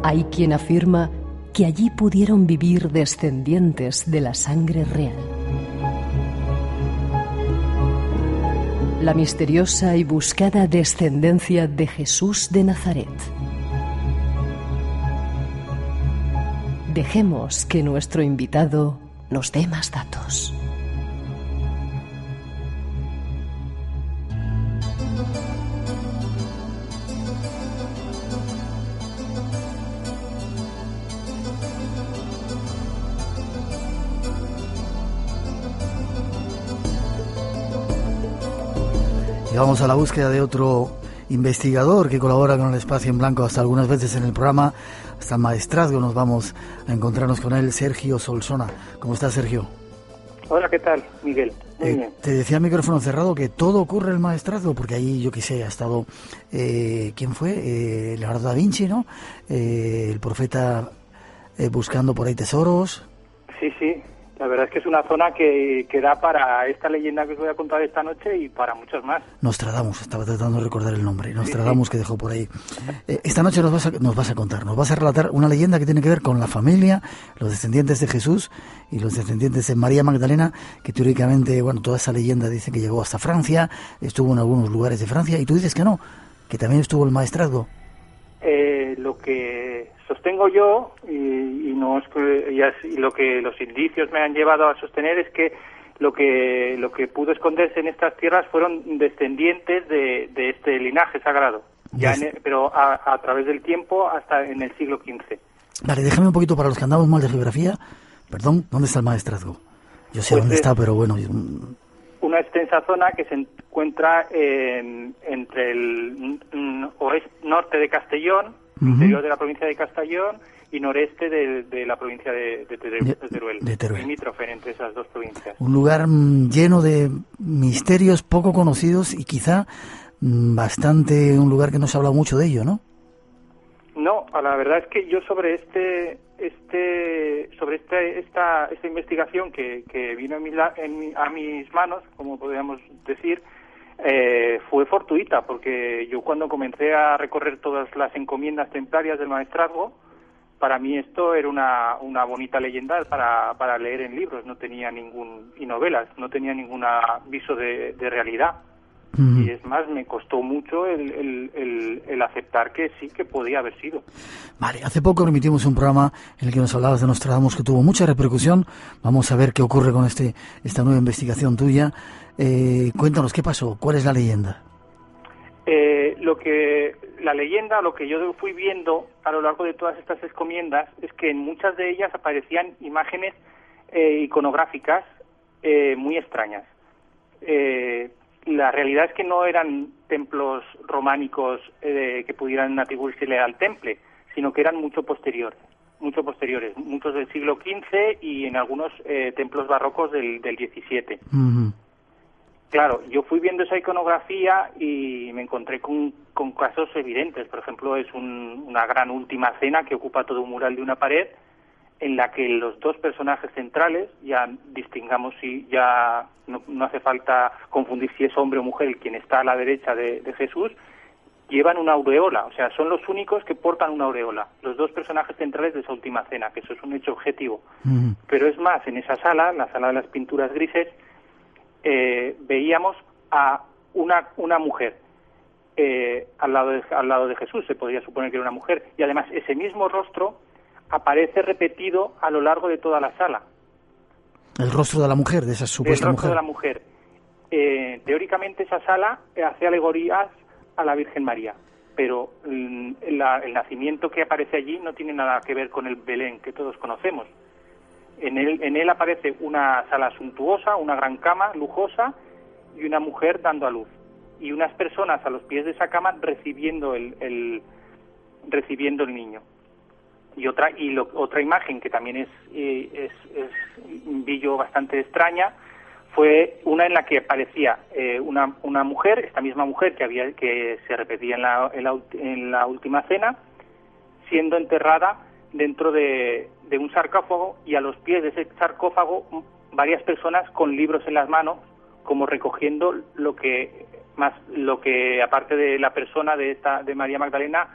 Hay quien afirma que allí pudieron vivir descendientes de la sangre real. La misteriosa y buscada descendencia de Jesús de Nazaret. Dejemos que nuestro invitado nos dé más datos. Vamos a la búsqueda de otro investigador que colabora con el Espacio en Blanco hasta algunas veces en el programa, hasta el maestrazgo nos vamos a encontrarnos con él, Sergio Solsona. ¿Cómo estás, Sergio? Hola, ¿qué tal, Miguel? Muy Eh, bien. te decía el micrófono cerrado que todo ocurre en el maestrazgo, porque ahí, yo qué sé, ha estado, eh, ¿quién fue? Eh, Leonardo da Vinci, ¿no? Eh, el profeta eh, buscando por ahí tesoros. Sí, sí. La verdad es que es una zona que, que da para esta leyenda que os voy a contar esta noche y para muchas más. Nostradamus, estaba tratando de recordar el nombre, Nostradamus que dejó por ahí. Eh, esta noche nos vas, a, nos vas a contar, nos vas a relatar una leyenda que tiene que ver con la familia, los descendientes de Jesús y los descendientes de María Magdalena, que teóricamente, bueno, toda esa leyenda dice que llegó hasta Francia, estuvo en algunos lugares de Francia, y tú dices que no, que también estuvo el maestrazgo. Eh, lo que sostengo yo y, y no es que- y lo que los indicios me han llevado a sostener es que lo que lo que pudo esconderse en estas tierras fueron descendientes de, de este linaje sagrado, ya en- pero a, a través del tiempo hasta en el siglo XV. Vale, déjame un poquito para los que andamos mal de geografía, perdón, ¿dónde está el maestrazgo? Yo sé Pues dónde es- está, pero bueno, una extensa zona que se encuentra en- entre el oeste, norte de Castellón, Ujú. interior de la provincia de Castellón, y noreste de, de la provincia de, de Teruel, De- Teruel, de Teruel. limítrofe entre esas dos provincias. un lugar mm, lleno de misterios poco conocidos y quizá mm, bastante un lugar que no se habla mucho de ello, ¿no? No, a la verdad es que yo sobre este, este, sobre este, esta, esta investigación que, que vino en mi la- en mi- a mis manos, como podríamos decir, eh, fue fortuita, porque yo cuando comencé a recorrer todas las encomiendas templarias del maestrazgo, para mí esto era una, una bonita leyenda para, para leer en libros, no tenía ningún, y novelas, no tenía ningún aviso de, de realidad. Y es más, me costó mucho el, el, el, el aceptar que sí que podía haber sido. Vale, hace poco emitimos un programa en el que nos hablabas de Nostradamus que tuvo mucha repercusión. Vamos a ver qué ocurre con este esta nueva investigación tuya. Eh, cuéntanos qué pasó, cuál es la leyenda. Eh, lo que la leyenda, lo que yo fui viendo a lo largo de todas estas encomiendas es que en muchas de ellas aparecían imágenes eh, iconográficas eh, muy extrañas. Eh, la realidad es que no eran templos románicos eh, que pudieran atribuírsele al temple, sino que eran mucho posteriores, mucho posteriores, muchos del siglo XV y en algunos eh, templos barrocos del, del XVII. Claro, yo fui viendo esa iconografía y me encontré con, con casos evidentes. Por ejemplo, es un- una gran última cena que ocupa todo un mural de una pared en la que los dos personajes centrales, ya distingamos si ya no, no hace falta confundir si es hombre o mujer quien está a la derecha de, de Jesús, llevan una aureola, o sea, son los únicos que portan una aureola, los dos personajes centrales de esa última cena, que eso es un hecho objetivo. Pero es más, en esa sala, la sala de las pinturas grises, eh, veíamos a una, una mujer eh, al, lado de, al lado de Jesús, se podría suponer que era una mujer, y además ese mismo rostro aparece repetido a lo largo de toda la sala. El rostro de la mujer, de esa el supuesta rostro mujer. de la mujer. Eh, teóricamente esa sala eh, hace alegorías a la Virgen María, pero mm, la- el nacimiento que aparece allí no tiene nada que ver con el Belén que todos conocemos. En él, en él aparece una sala suntuosa, una gran cama lujosa y una mujer dando a luz. Y unas personas a los pies de esa cama recibiendo el, el- recibiendo el niño. Y otra, y lo- otra imagen que también es, eh, es, es vi yo bastante extraña fue una en la que aparecía eh, una, una mujer, esta misma mujer que había que se repetía en la, en la, en la última cena, siendo enterrada dentro de, de un sarcófago y a los pies de ese sarcófago varias personas con libros en las manos, como recogiendo lo que más lo que aparte de la persona de esta de María Magdalena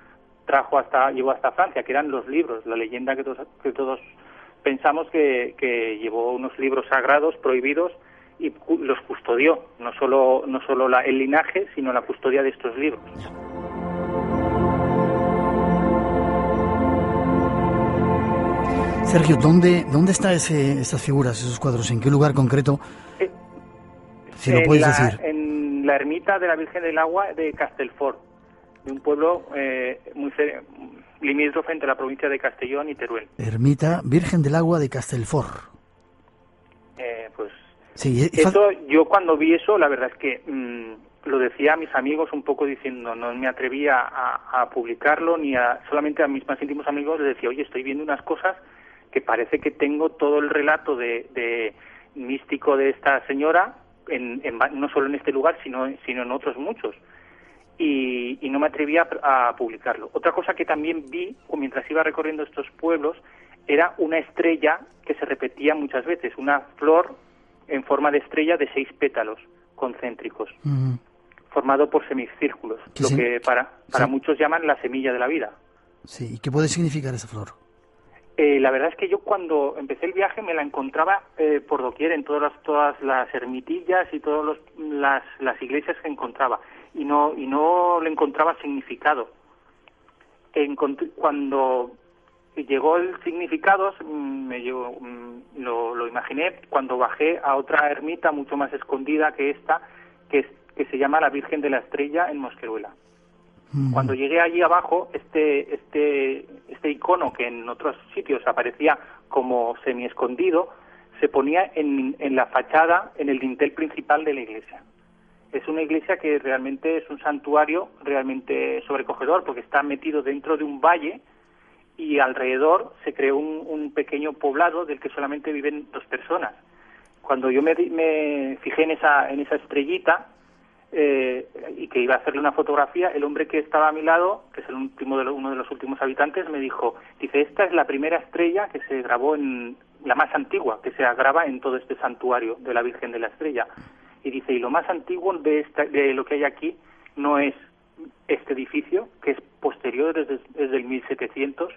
trajo hasta llevó hasta Francia, que eran los libros, la leyenda que todos, que todos pensamos que, que llevó unos libros sagrados prohibidos y los custodió, no solo no solo la- el linaje, sino la custodia de estos libros. Sergio, ¿dónde, dónde están esas figuras, esos cuadros? ¿En qué lugar concreto? Eh, si lo puedes la, decir. En la ermita de la Virgen del Agua de Castelfort, de un pueblo eh, muy limítrofe entre la provincia de Castellón y Teruel. Ermita Virgen del Agua de Castelfort. Eh, pues sí, eso, yo cuando vi eso, la verdad es que mm, lo decía a mis amigos un poco diciendo, no me atrevía a, publicarlo, ni a solamente a mis más íntimos amigos les decía, oye, estoy viendo unas cosas que parece que tengo todo el relato de, místico de esta señora, en, no solo en este lugar, sino, sino en otros muchos y, no me atrevía a, publicarlo. Otra cosa que también vi mientras iba recorriendo estos pueblos era una estrella que se repetía muchas veces, una flor en forma de estrella de seis pétalos concéntricos, formado por semicírculos, lo que para, para muchos llaman la semilla de la vida. Sí, ¿y qué puede significar esa flor? Eh, la verdad es que yo cuando empecé el viaje me la encontraba eh, por doquier en todas las, todas las ermitillas y todas las, las iglesias que encontraba y no y no le encontraba significado. cuando llegó el significado, mm, me mm, lo, lo, imaginé cuando bajé a otra ermita mucho más escondida que esta, que, es, que se llama la Virgen de la Estrella en Mosqueruela. Cuando llegué allí abajo, este, este, este icono que en otros sitios aparecía como semi escondido, se ponía en, en la fachada, en el dintel principal de la iglesia es una iglesia que realmente es un santuario realmente sobrecogedor porque está metido dentro de un valle y alrededor se creó un, pequeño poblado del que solamente viven dos personas. Cuando yo me, fijé en esa, en esa estrellita eh, y que iba a hacerle una fotografía, el hombre que estaba a mi lado, que es el último de uno de los últimos habitantes, me dijo, dice, esta es la primera estrella que se grabó en la más antigua, que se graba en todo este santuario de la Virgen de la Estrella y dice, y lo más antiguo de, de lo que hay aquí no es este edificio, que es posterior desde, desde el 1700,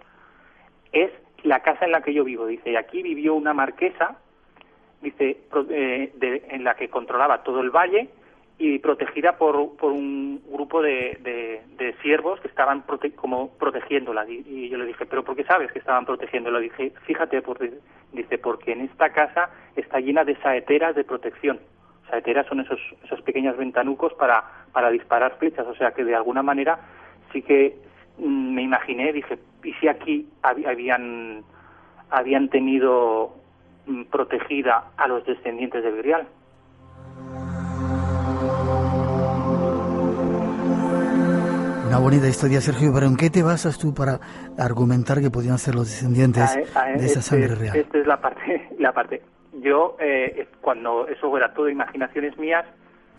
es la casa en la que yo vivo. Dice, y aquí vivió una marquesa, dice, eh, en la que controlaba todo el valle y protegida por, por un grupo de, de, siervos que estaban como protegiéndola. Y, yo le dije, ¿pero por qué sabes que estaban protegiéndola? Dije, fíjate, porque, dice, porque en esta casa está llena de saeteras de protección saeteras son esos, esos pequeños ventanucos para, para disparar flechas, o sea que de alguna manera sí que mm, me imaginé, dije, ¿y si aquí habían, habían tenido mm, protegida a los descendientes de Grial? Una bonita historia, Sergio, pero ¿en qué te basas tú para argumentar que podían ser los descendientes ah, eh, ah, de esa este sangre real? Esta es la parte, la parte yo eh, cuando eso era todo imaginaciones mías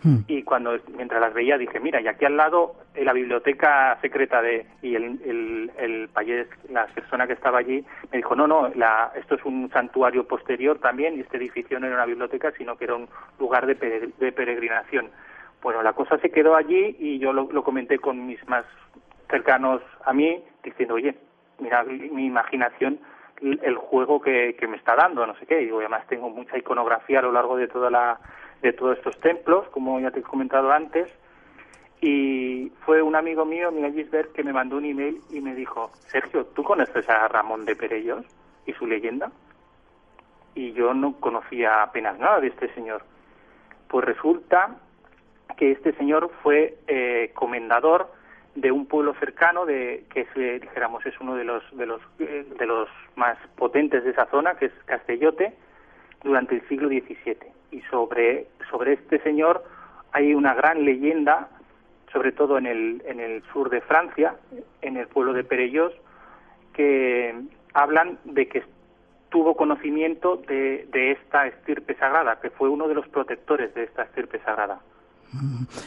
hmm. y cuando mientras las veía dije mira y aquí al lado la biblioteca secreta de y el el, el payés, la persona que estaba allí me dijo no no la, esto es un santuario posterior también y este edificio no era una biblioteca sino que era un lugar de, de peregrinación bueno la cosa se quedó allí y yo lo, lo comenté con mis más cercanos a mí diciendo oye mira mi imaginación el juego que, me está dando, no sé qué. Y además tengo mucha iconografía a lo largo de toda la de todos estos templos, como ya te he comentado antes. Y fue un amigo mío, Miguel Gisbert, que me mandó un email y me dijo, Sergio, ¿tú conoces a Ramón de Perellos y su leyenda? Y yo no conocía apenas nada de este señor. Pues resulta que este señor fue eh, comendador de un pueblo cercano de que es, dijéramos es uno de los de los eh, de los más potentes de esa zona que es Castellote durante el siglo XVII y sobre sobre este señor hay una gran leyenda sobre todo en el en el sur de Francia en el pueblo de Perellos que hablan de que tuvo conocimiento de, de esta estirpe sagrada que fue uno de los protectores de esta estirpe sagrada.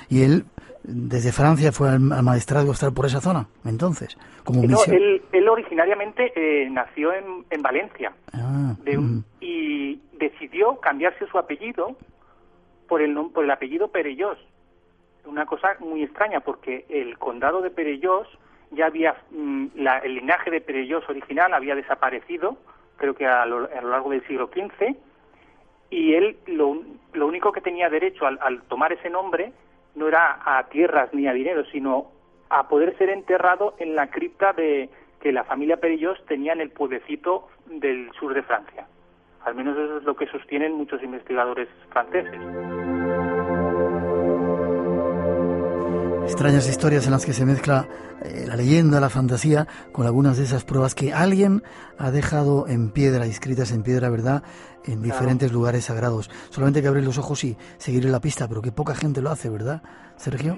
Y él, desde Francia, fue al, maestrado estar por esa zona, entonces, como no, Él, él originariamente eh, nació en, en Valencia. Ah, y decidió cambiarse su apellido por el, por el apellido Perellós. Una cosa muy extraña, porque el condado de Perellós ya había, mm, la, el linaje de Perellós original había desaparecido, creo que a lo, a lo largo del siglo XV, y él lo, lo único que tenía derecho al, tomar ese nombre no era a tierras ni a dinero, sino a poder ser enterrado en la cripta de que la familia Perillós tenía en el pueblecito del sur de Francia. Al menos eso es lo que sostienen muchos investigadores franceses. Extrañas historias en las que se mezcla eh, la leyenda, la fantasía, con algunas de esas pruebas que alguien ha dejado en piedra, escritas en piedra, ¿verdad?, en diferentes lugares sagrados. Solamente hay que abrir los ojos y seguir la pista, pero que poca gente lo hace, ¿verdad, Sergio?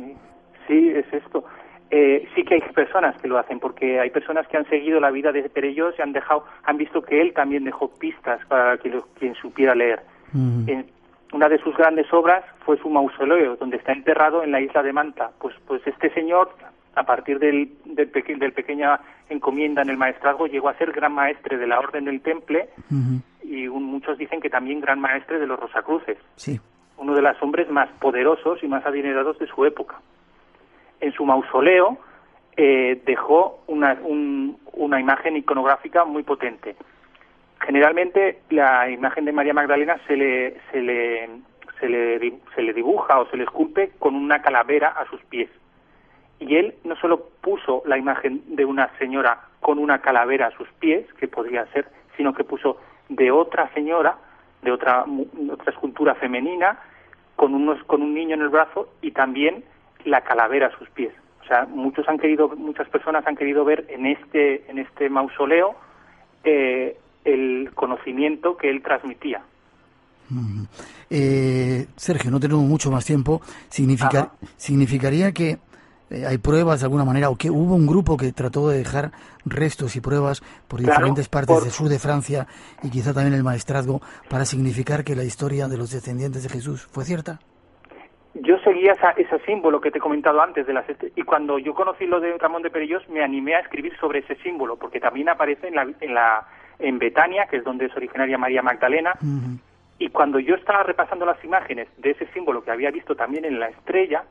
Sí, es esto. Eh, sí que hay personas que lo hacen, porque hay personas que han seguido la vida de Perellós y han dejado, han visto que él también dejó pistas para que quien supiera leer. En- una de sus grandes obras fue su mausoleo, donde está enterrado en la isla de Manta. Pues, pues este señor, a partir del, del, peque- del pequeña encomienda en el maestrazgo, llegó a ser gran maestre de la Orden del Temple y un- muchos dicen que también gran maestre de los Rosacruces Sí. uno de los hombres más poderosos y más adinerados de su época. En su mausoleo eh, dejó una, un- una imagen iconográfica muy potente. Generalmente la imagen de María Magdalena se le, se le, se le, se le dibuja o se le esculpe con una calavera a sus pies. Y él no solo puso la imagen de una señora con una calavera a sus pies, que podría ser, sino que puso de otra señora, de otra, otra escultura femenina, con, unos, con un niño en el brazo y también la calavera a sus pies. O sea, muchos han querido, muchas personas han querido ver en este, en este mausoleo eh, el conocimiento que él transmitía. Ujú. Eh, Sergio, no tenemos mucho más tiempo. Significa- ¿Significaría que hay pruebas de alguna manera o que hubo un grupo que trató de dejar restos y pruebas por Claro, diferentes partes por- del sur de Francia y quizá también el maestrazgo para significar que la historia de los descendientes de Jesús fue cierta? Yo seguía esa, ese símbolo que te he comentado antes de las este- y cuando yo conocí lo de Ramón de Perellós me animé a escribir sobre ese símbolo porque también aparece en la, en la en Betania, que es donde es originaria María Magdalena, y cuando yo estaba repasando las imágenes de ese símbolo que había visto también en la estrella,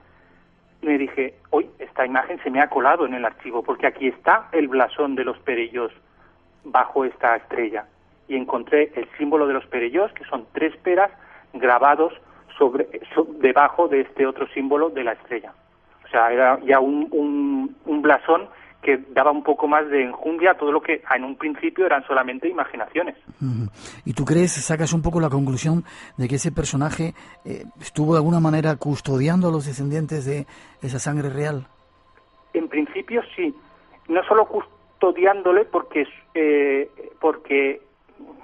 me dije, hoy esta imagen se me ha colado en el archivo porque aquí está el blasón de los Perellós bajo esta estrella y encontré el símbolo de los Perellós, que son tres peras grabados sobre, so- debajo de este otro símbolo de la estrella. O sea, era ya un, un, un blasón que daba un poco más de enjundia a todo lo que en un principio eran solamente imaginaciones. ¿Y tú crees, sacas un poco la conclusión de que ese personaje eh, estuvo de alguna manera custodiando a los descendientes de esa sangre real? En principio sí, no solo custodiándole porque eh, porque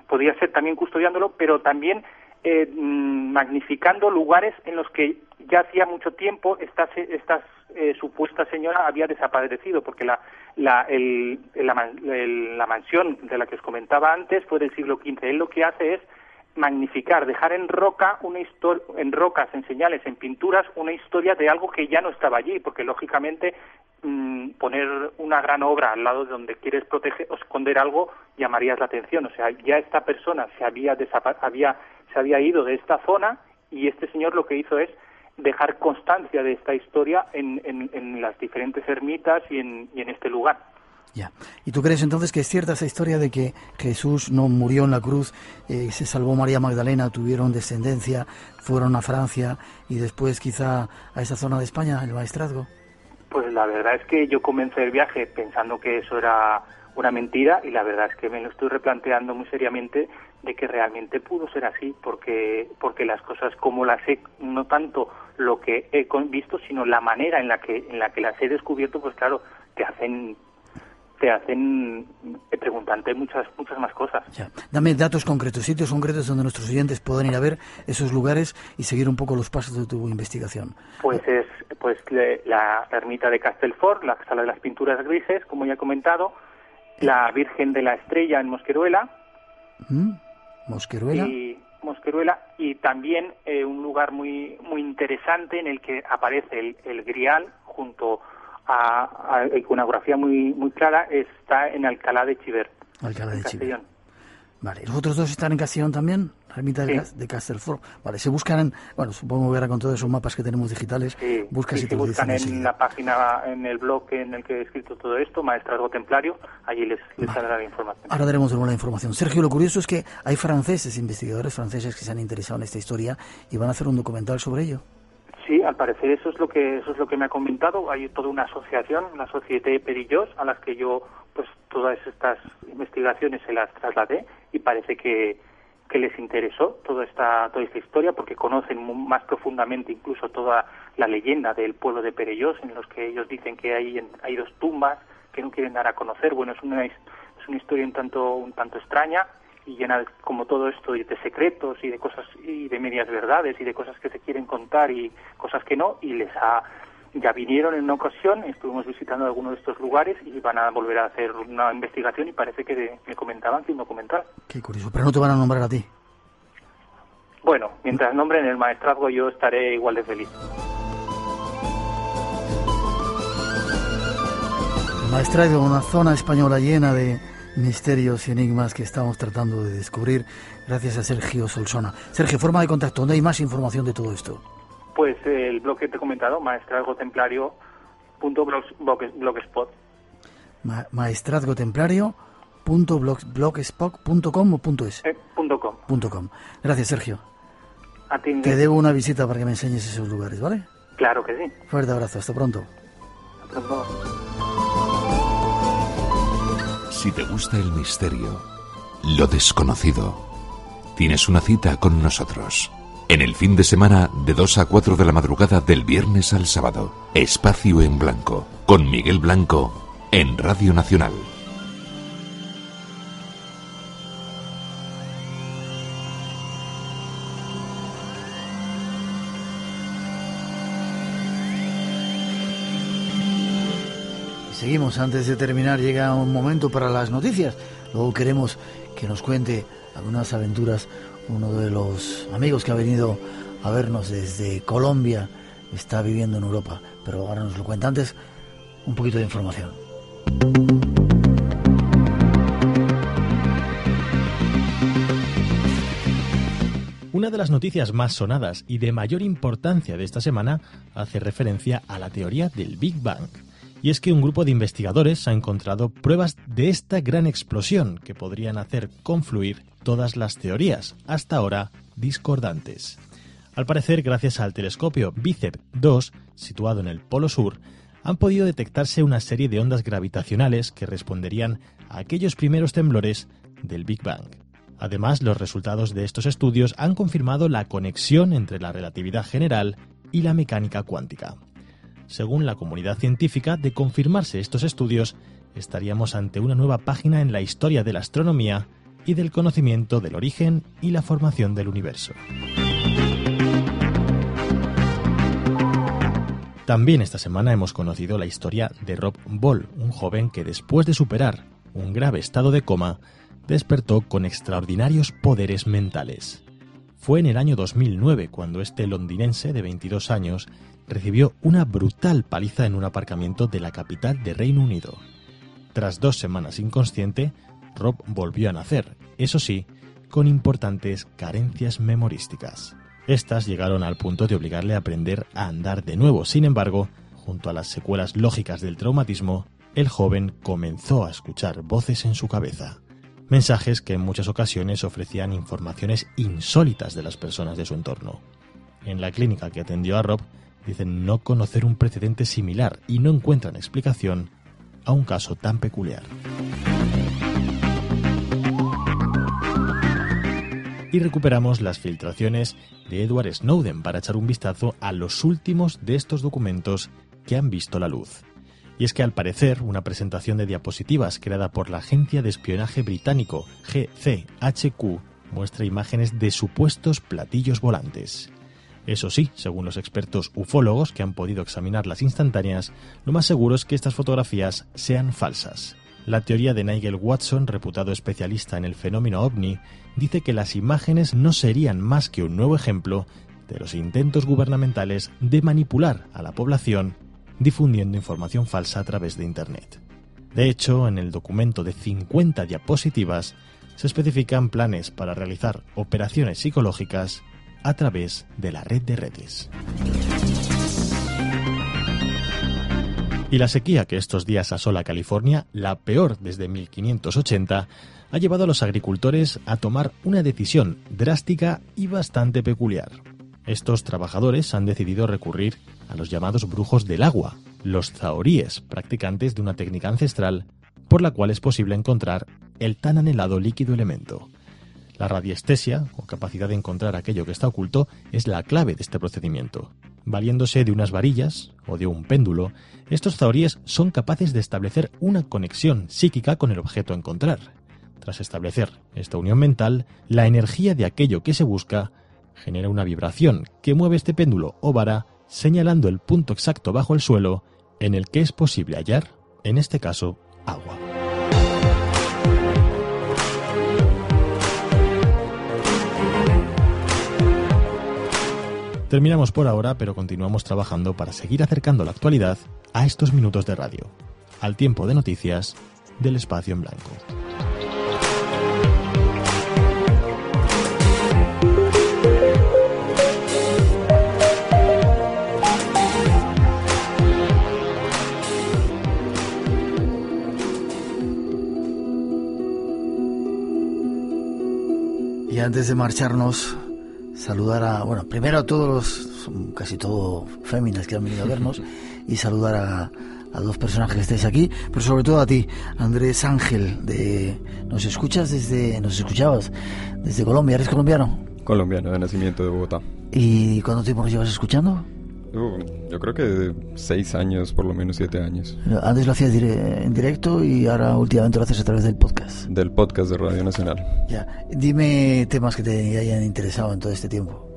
podía ser también custodiándolo, pero también eh, mm, magnificando lugares en los que ya hacía mucho tiempo esta esta eh, supuesta señora había desaparecido, porque la la, el- la, el- la mansión de la que os comentaba antes fue del siglo XV. Él lo que hace es magnificar, dejar en roca una historia, en rocas, en señales, en pinturas, una historia de algo que ya no estaba allí, porque lógicamente mm, poner una gran obra al lado de donde quieres proteger o esconder algo llamarías la atención. O sea, ya esta persona se había, había, se había ido de esta zona y este señor lo que hizo es dejar constancia de esta historia en, en- en las diferentes ermitas y en, y en este lugar. Ya. ¿Y tú crees entonces que es cierta esa historia de que Jesús no murió en la cruz, eh, se salvó María Magdalena, tuvieron descendencia, fueron a Francia y después quizá a esa zona de España, el maestrazgo? Pues la verdad es que yo comencé el viaje pensando que eso era una mentira y la verdad es que me lo estoy replanteando muy seriamente de que realmente pudo ser así porque porque las cosas como las he no tanto lo que he visto sino la manera en la que en la que las he descubierto pues claro te hacen te hacen preguntarte muchas muchas más cosas Ya. Dame datos concretos, sitios concretos donde nuestros oyentes puedan ir a ver esos lugares y seguir un poco los pasos de tu investigación. Pues es pues la ermita de Castelfort, la sala de las pinturas grises, como ya he comentado, la Virgen de la Estrella en Mosqueruela ¿Mm? Mosqueruela. y Mosqueruela y también eh, un lugar muy muy interesante en el que aparece el, el grial junto a, a iconografía muy muy clara está en Alcalá de Chiver, Alcalá de Chiver. Castellón. Vale, ¿los otros dos están en Castellón también? La ermita de, Sí. De Castelfort. Vale, se buscan en, bueno, supongo que ahora con todos esos mapas que tenemos digitales, Sí, buscas y si te lo buscan dicen en enseguida. la página, en el blog en el que he escrito todo esto, Maestrazgo Templario, allí les, les saldrá la información. Ahora daremos de nuevo la información. Sergio, lo curioso es que hay franceses, investigadores franceses que se han interesado en esta historia y van a hacer un documental sobre ello. Sí, al parecer eso es lo que eso es lo que me ha comentado. Hay toda una asociación, la Société Perillós, a las que yo pues todas estas investigaciones se las trasladé y parece que, que les interesó toda esta, toda esta historia porque conocen más profundamente incluso toda la leyenda del pueblo de Perellós en los que ellos dicen que hay, hay dos tumbas que no quieren dar a conocer. Bueno, es una, es una historia un tanto, un tanto extraña y llena como todo esto de secretos y de cosas y de medias verdades y de cosas que se quieren contar y cosas que no y les ha ya vinieron en una ocasión, estuvimos visitando algunos de estos lugares y van a volver a hacer una investigación y parece que me comentaban un documental. Qué curioso, pero no te van a nombrar a ti. Bueno, mientras nombren el maestrazgo yo estaré igual de feliz. Maestrazgo, una zona española llena de misterios y enigmas que estamos tratando de descubrir gracias a Sergio Solsona. Sergio, forma de contacto, ¿dónde hay más información de todo esto? Pues el blog que te he comentado, maestrazgotemplario.blogspot. Ma maestrazgotemplario.blogspot.com o punto es? Eh, punto com. Punto com. Gracias, Sergio. A ti, Te debo una visita para que me enseñes esos lugares, ¿vale? Claro que sí. Fuerte abrazo, hasta pronto. Hasta pronto. Si te gusta el misterio, lo desconocido, tienes una cita con nosotros. En el fin de semana, de 2 a 4 de la madrugada del viernes al sábado, Espacio en Blanco, con Miguel Blanco, en Radio Nacional. Seguimos, antes de terminar llega un momento para las noticias. Luego queremos que nos cuente algunas aventuras uno de los amigos que ha venido a vernos desde Colombia, está viviendo en Europa, pero ahora nos lo cuenta antes un poquito de información. Una de las noticias más sonadas y de mayor importancia de esta semana hace referencia a la teoría del Big Bang. Y es que un grupo de investigadores ha encontrado pruebas de esta gran explosión que podrían hacer confluir todas las teorías, hasta ahora discordantes. Al parecer, gracias al telescopio BICEP 2, situado en el Polo Sur, han podido detectarse una serie de ondas gravitacionales que responderían a aquellos primeros temblores del Big Bang. Además, los resultados de estos estudios han confirmado la conexión entre la relatividad general y la mecánica cuántica. Según la comunidad científica, de confirmarse estos estudios, estaríamos ante una nueva página en la historia de la astronomía y del conocimiento del origen y la formación del universo. También esta semana hemos conocido la historia de Rob Ball, un joven que después de superar un grave estado de coma, despertó con extraordinarios poderes mentales. Fue en el año 2009 cuando este londinense de 22 años recibió una brutal paliza en un aparcamiento de la capital de Reino Unido. Tras dos semanas inconsciente, Rob volvió a nacer, eso sí, con importantes carencias memorísticas. Estas llegaron al punto de obligarle a aprender a andar de nuevo. Sin embargo, junto a las secuelas lógicas del traumatismo, el joven comenzó a escuchar voces en su cabeza. Mensajes que en muchas ocasiones ofrecían informaciones insólitas de las personas de su entorno. En la clínica que atendió a Rob, dicen no conocer un precedente similar y no encuentran explicación a un caso tan peculiar. y recuperamos las filtraciones de Edward Snowden para echar un vistazo a los últimos de estos documentos que han visto la luz. Y es que al parecer una presentación de diapositivas creada por la agencia de espionaje británico GCHQ muestra imágenes de supuestos platillos volantes. Eso sí, según los expertos ufólogos que han podido examinar las instantáneas, lo más seguro es que estas fotografías sean falsas. La teoría de Nigel Watson, reputado especialista en el fenómeno ovni, dice que las imágenes no serían más que un nuevo ejemplo de los intentos gubernamentales de manipular a la población difundiendo información falsa a través de Internet. De hecho, en el documento de 50 diapositivas se especifican planes para realizar operaciones psicológicas a través de la red de redes. Y la sequía que estos días asola California, la peor desde 1580, ha llevado a los agricultores a tomar una decisión drástica y bastante peculiar. Estos trabajadores han decidido recurrir a los llamados brujos del agua, los zahoríes, practicantes de una técnica ancestral por la cual es posible encontrar el tan anhelado líquido elemento. La radiestesia, o capacidad de encontrar aquello que está oculto, es la clave de este procedimiento. Valiéndose de unas varillas o de un péndulo, estos zahoríes son capaces de establecer una conexión psíquica con el objeto a encontrar. Tras establecer esta unión mental, la energía de aquello que se busca genera una vibración que mueve este péndulo o vara señalando el punto exacto bajo el suelo en el que es posible hallar, en este caso, agua. Terminamos por ahora, pero continuamos trabajando para seguir acercando la actualidad a estos minutos de radio, al tiempo de noticias del espacio en blanco. Y antes de marcharnos, saludar a, bueno, primero a todos los, casi todo féminas que han venido a vernos, y saludar a, a dos personajes que estáis aquí, pero sobre todo a ti, Andrés Ángel, de nos escuchas desde, nos escuchabas desde Colombia, ¿eres colombiano? Colombiano, de nacimiento de Bogotá. ¿Y cuánto tiempo nos llevas escuchando? Uh, yo creo que seis años, por lo menos siete años. Antes lo hacías dire- en directo y ahora últimamente lo haces a través del podcast. Del podcast de Radio Nacional. Ya, dime temas que te hayan interesado en todo este tiempo.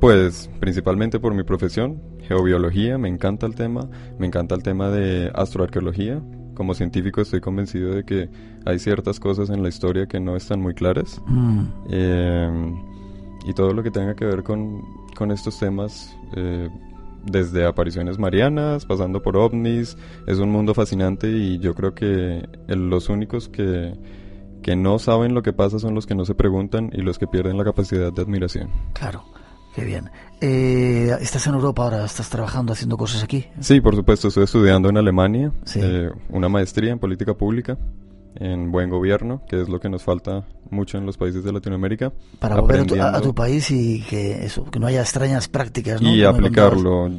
Pues principalmente por mi profesión, geobiología, me encanta el tema, me encanta el tema de astroarqueología. Como científico estoy convencido de que hay ciertas cosas en la historia que no están muy claras. Mm. Eh, y todo lo que tenga que ver con, con estos temas, eh, desde apariciones marianas, pasando por ovnis, es un mundo fascinante y yo creo que los únicos que, que no saben lo que pasa son los que no se preguntan y los que pierden la capacidad de admiración. Claro, qué bien. Eh, estás en Europa ahora, estás trabajando, haciendo cosas aquí. Sí, por supuesto, estoy estudiando en Alemania Sí. eh, una maestría en política pública, en buen gobierno, que es lo que nos falta mucho en los países de Latinoamérica. Para volver a tu, a- tu país y que eso, que no haya extrañas prácticas, ¿no? y Como aplicarlo,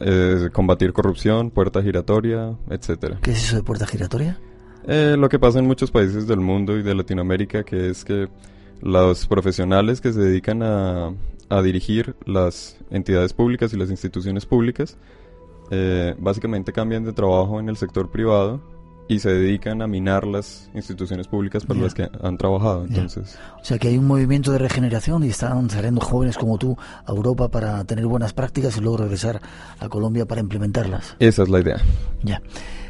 eh, combatir corrupción, puerta giratoria, etcétera. ¿Qué es eso de puerta giratoria? Eh, lo que pasa en muchos países del mundo y de Latinoamérica, que es que los profesionales que se dedican a, a dirigir las entidades públicas y las instituciones públicas, eh, básicamente cambian de trabajo en el sector privado y se dedican a minar las instituciones públicas para las que han trabajado. Entonces, O sea que hay un movimiento de regeneración y están saliendo jóvenes como tú a Europa para tener buenas prácticas y luego regresar a Colombia para implementarlas. esa es la idea. Ya.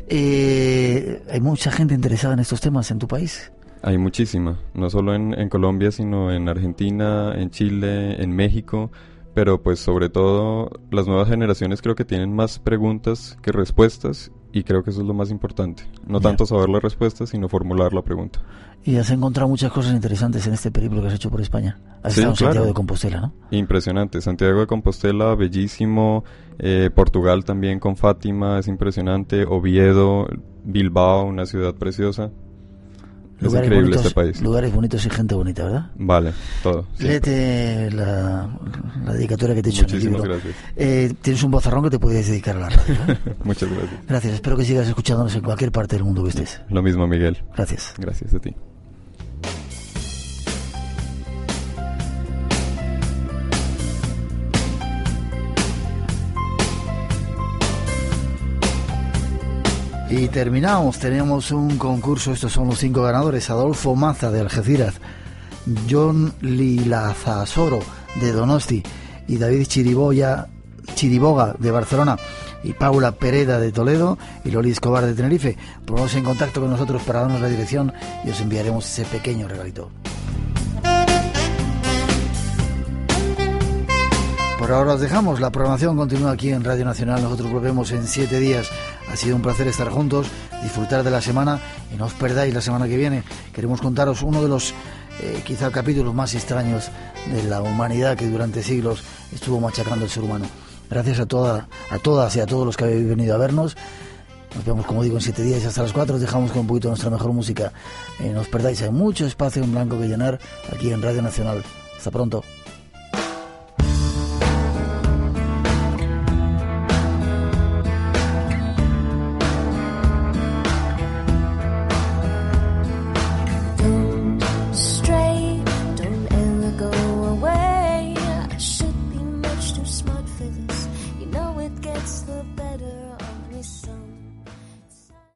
Eh, hay mucha gente interesada en estos temas en tu país. Hay muchísima, no solo en, en Colombia, sino en Argentina, en Chile, en México, pero pues sobre todo las nuevas generaciones creo que tienen más preguntas que respuestas y creo que eso es lo más importante. No tanto saber la respuesta, sino formular la pregunta. Y has encontrado muchas cosas interesantes en este periplo que has hecho por España. Has Sí, estado en Santiago de Compostela, ¿no? Impresionante. Santiago de Compostela, bellísimo. Eh, Portugal también con Fátima, es impresionante. Oviedo, Bilbao, una ciudad preciosa. Es increíble bonitos, este país. Lugares bonitos y gente bonita, ¿verdad? Vale, todo. Léete la, la dedicatoria que te he hecho en el Muchísimas libro. gracias. Eh, tienes un bozarrón que te puedes dedicar a la radio. ¿eh? Muchas gracias. Gracias, espero que sigas escuchándonos en cualquier parte del mundo que estés. Lo mismo, Miguel. Gracias. Gracias a ti. Y terminamos, tenemos un concurso, estos son los cinco ganadores, Adolfo Maza de Algeciras, John Lilazasoro de Donosti y David Chiriboya, Chiriboga de Barcelona y Paula Pereda de Toledo y Loli Escobar de Tenerife. Poneros en contacto con nosotros para darnos la dirección y os enviaremos ese pequeño regalito. Por ahora os dejamos. La programación continúa aquí en Radio Nacional. Nosotros volvemos en siete días. Ha sido un placer estar juntos, disfrutar de la semana y no os perdáis la semana que viene. Queremos contaros uno de los eh, quizá capítulos más extraños de la humanidad que durante siglos estuvo machacando al ser humano. Gracias a, toda, a todas y a todos los que habéis venido a vernos. Nos vemos, como digo, en siete días hasta las cuatro. Os dejamos con un poquito nuestra mejor música. Eh, no os perdáis, hay mucho espacio en blanco que llenar aquí en Radio Nacional. Hasta pronto.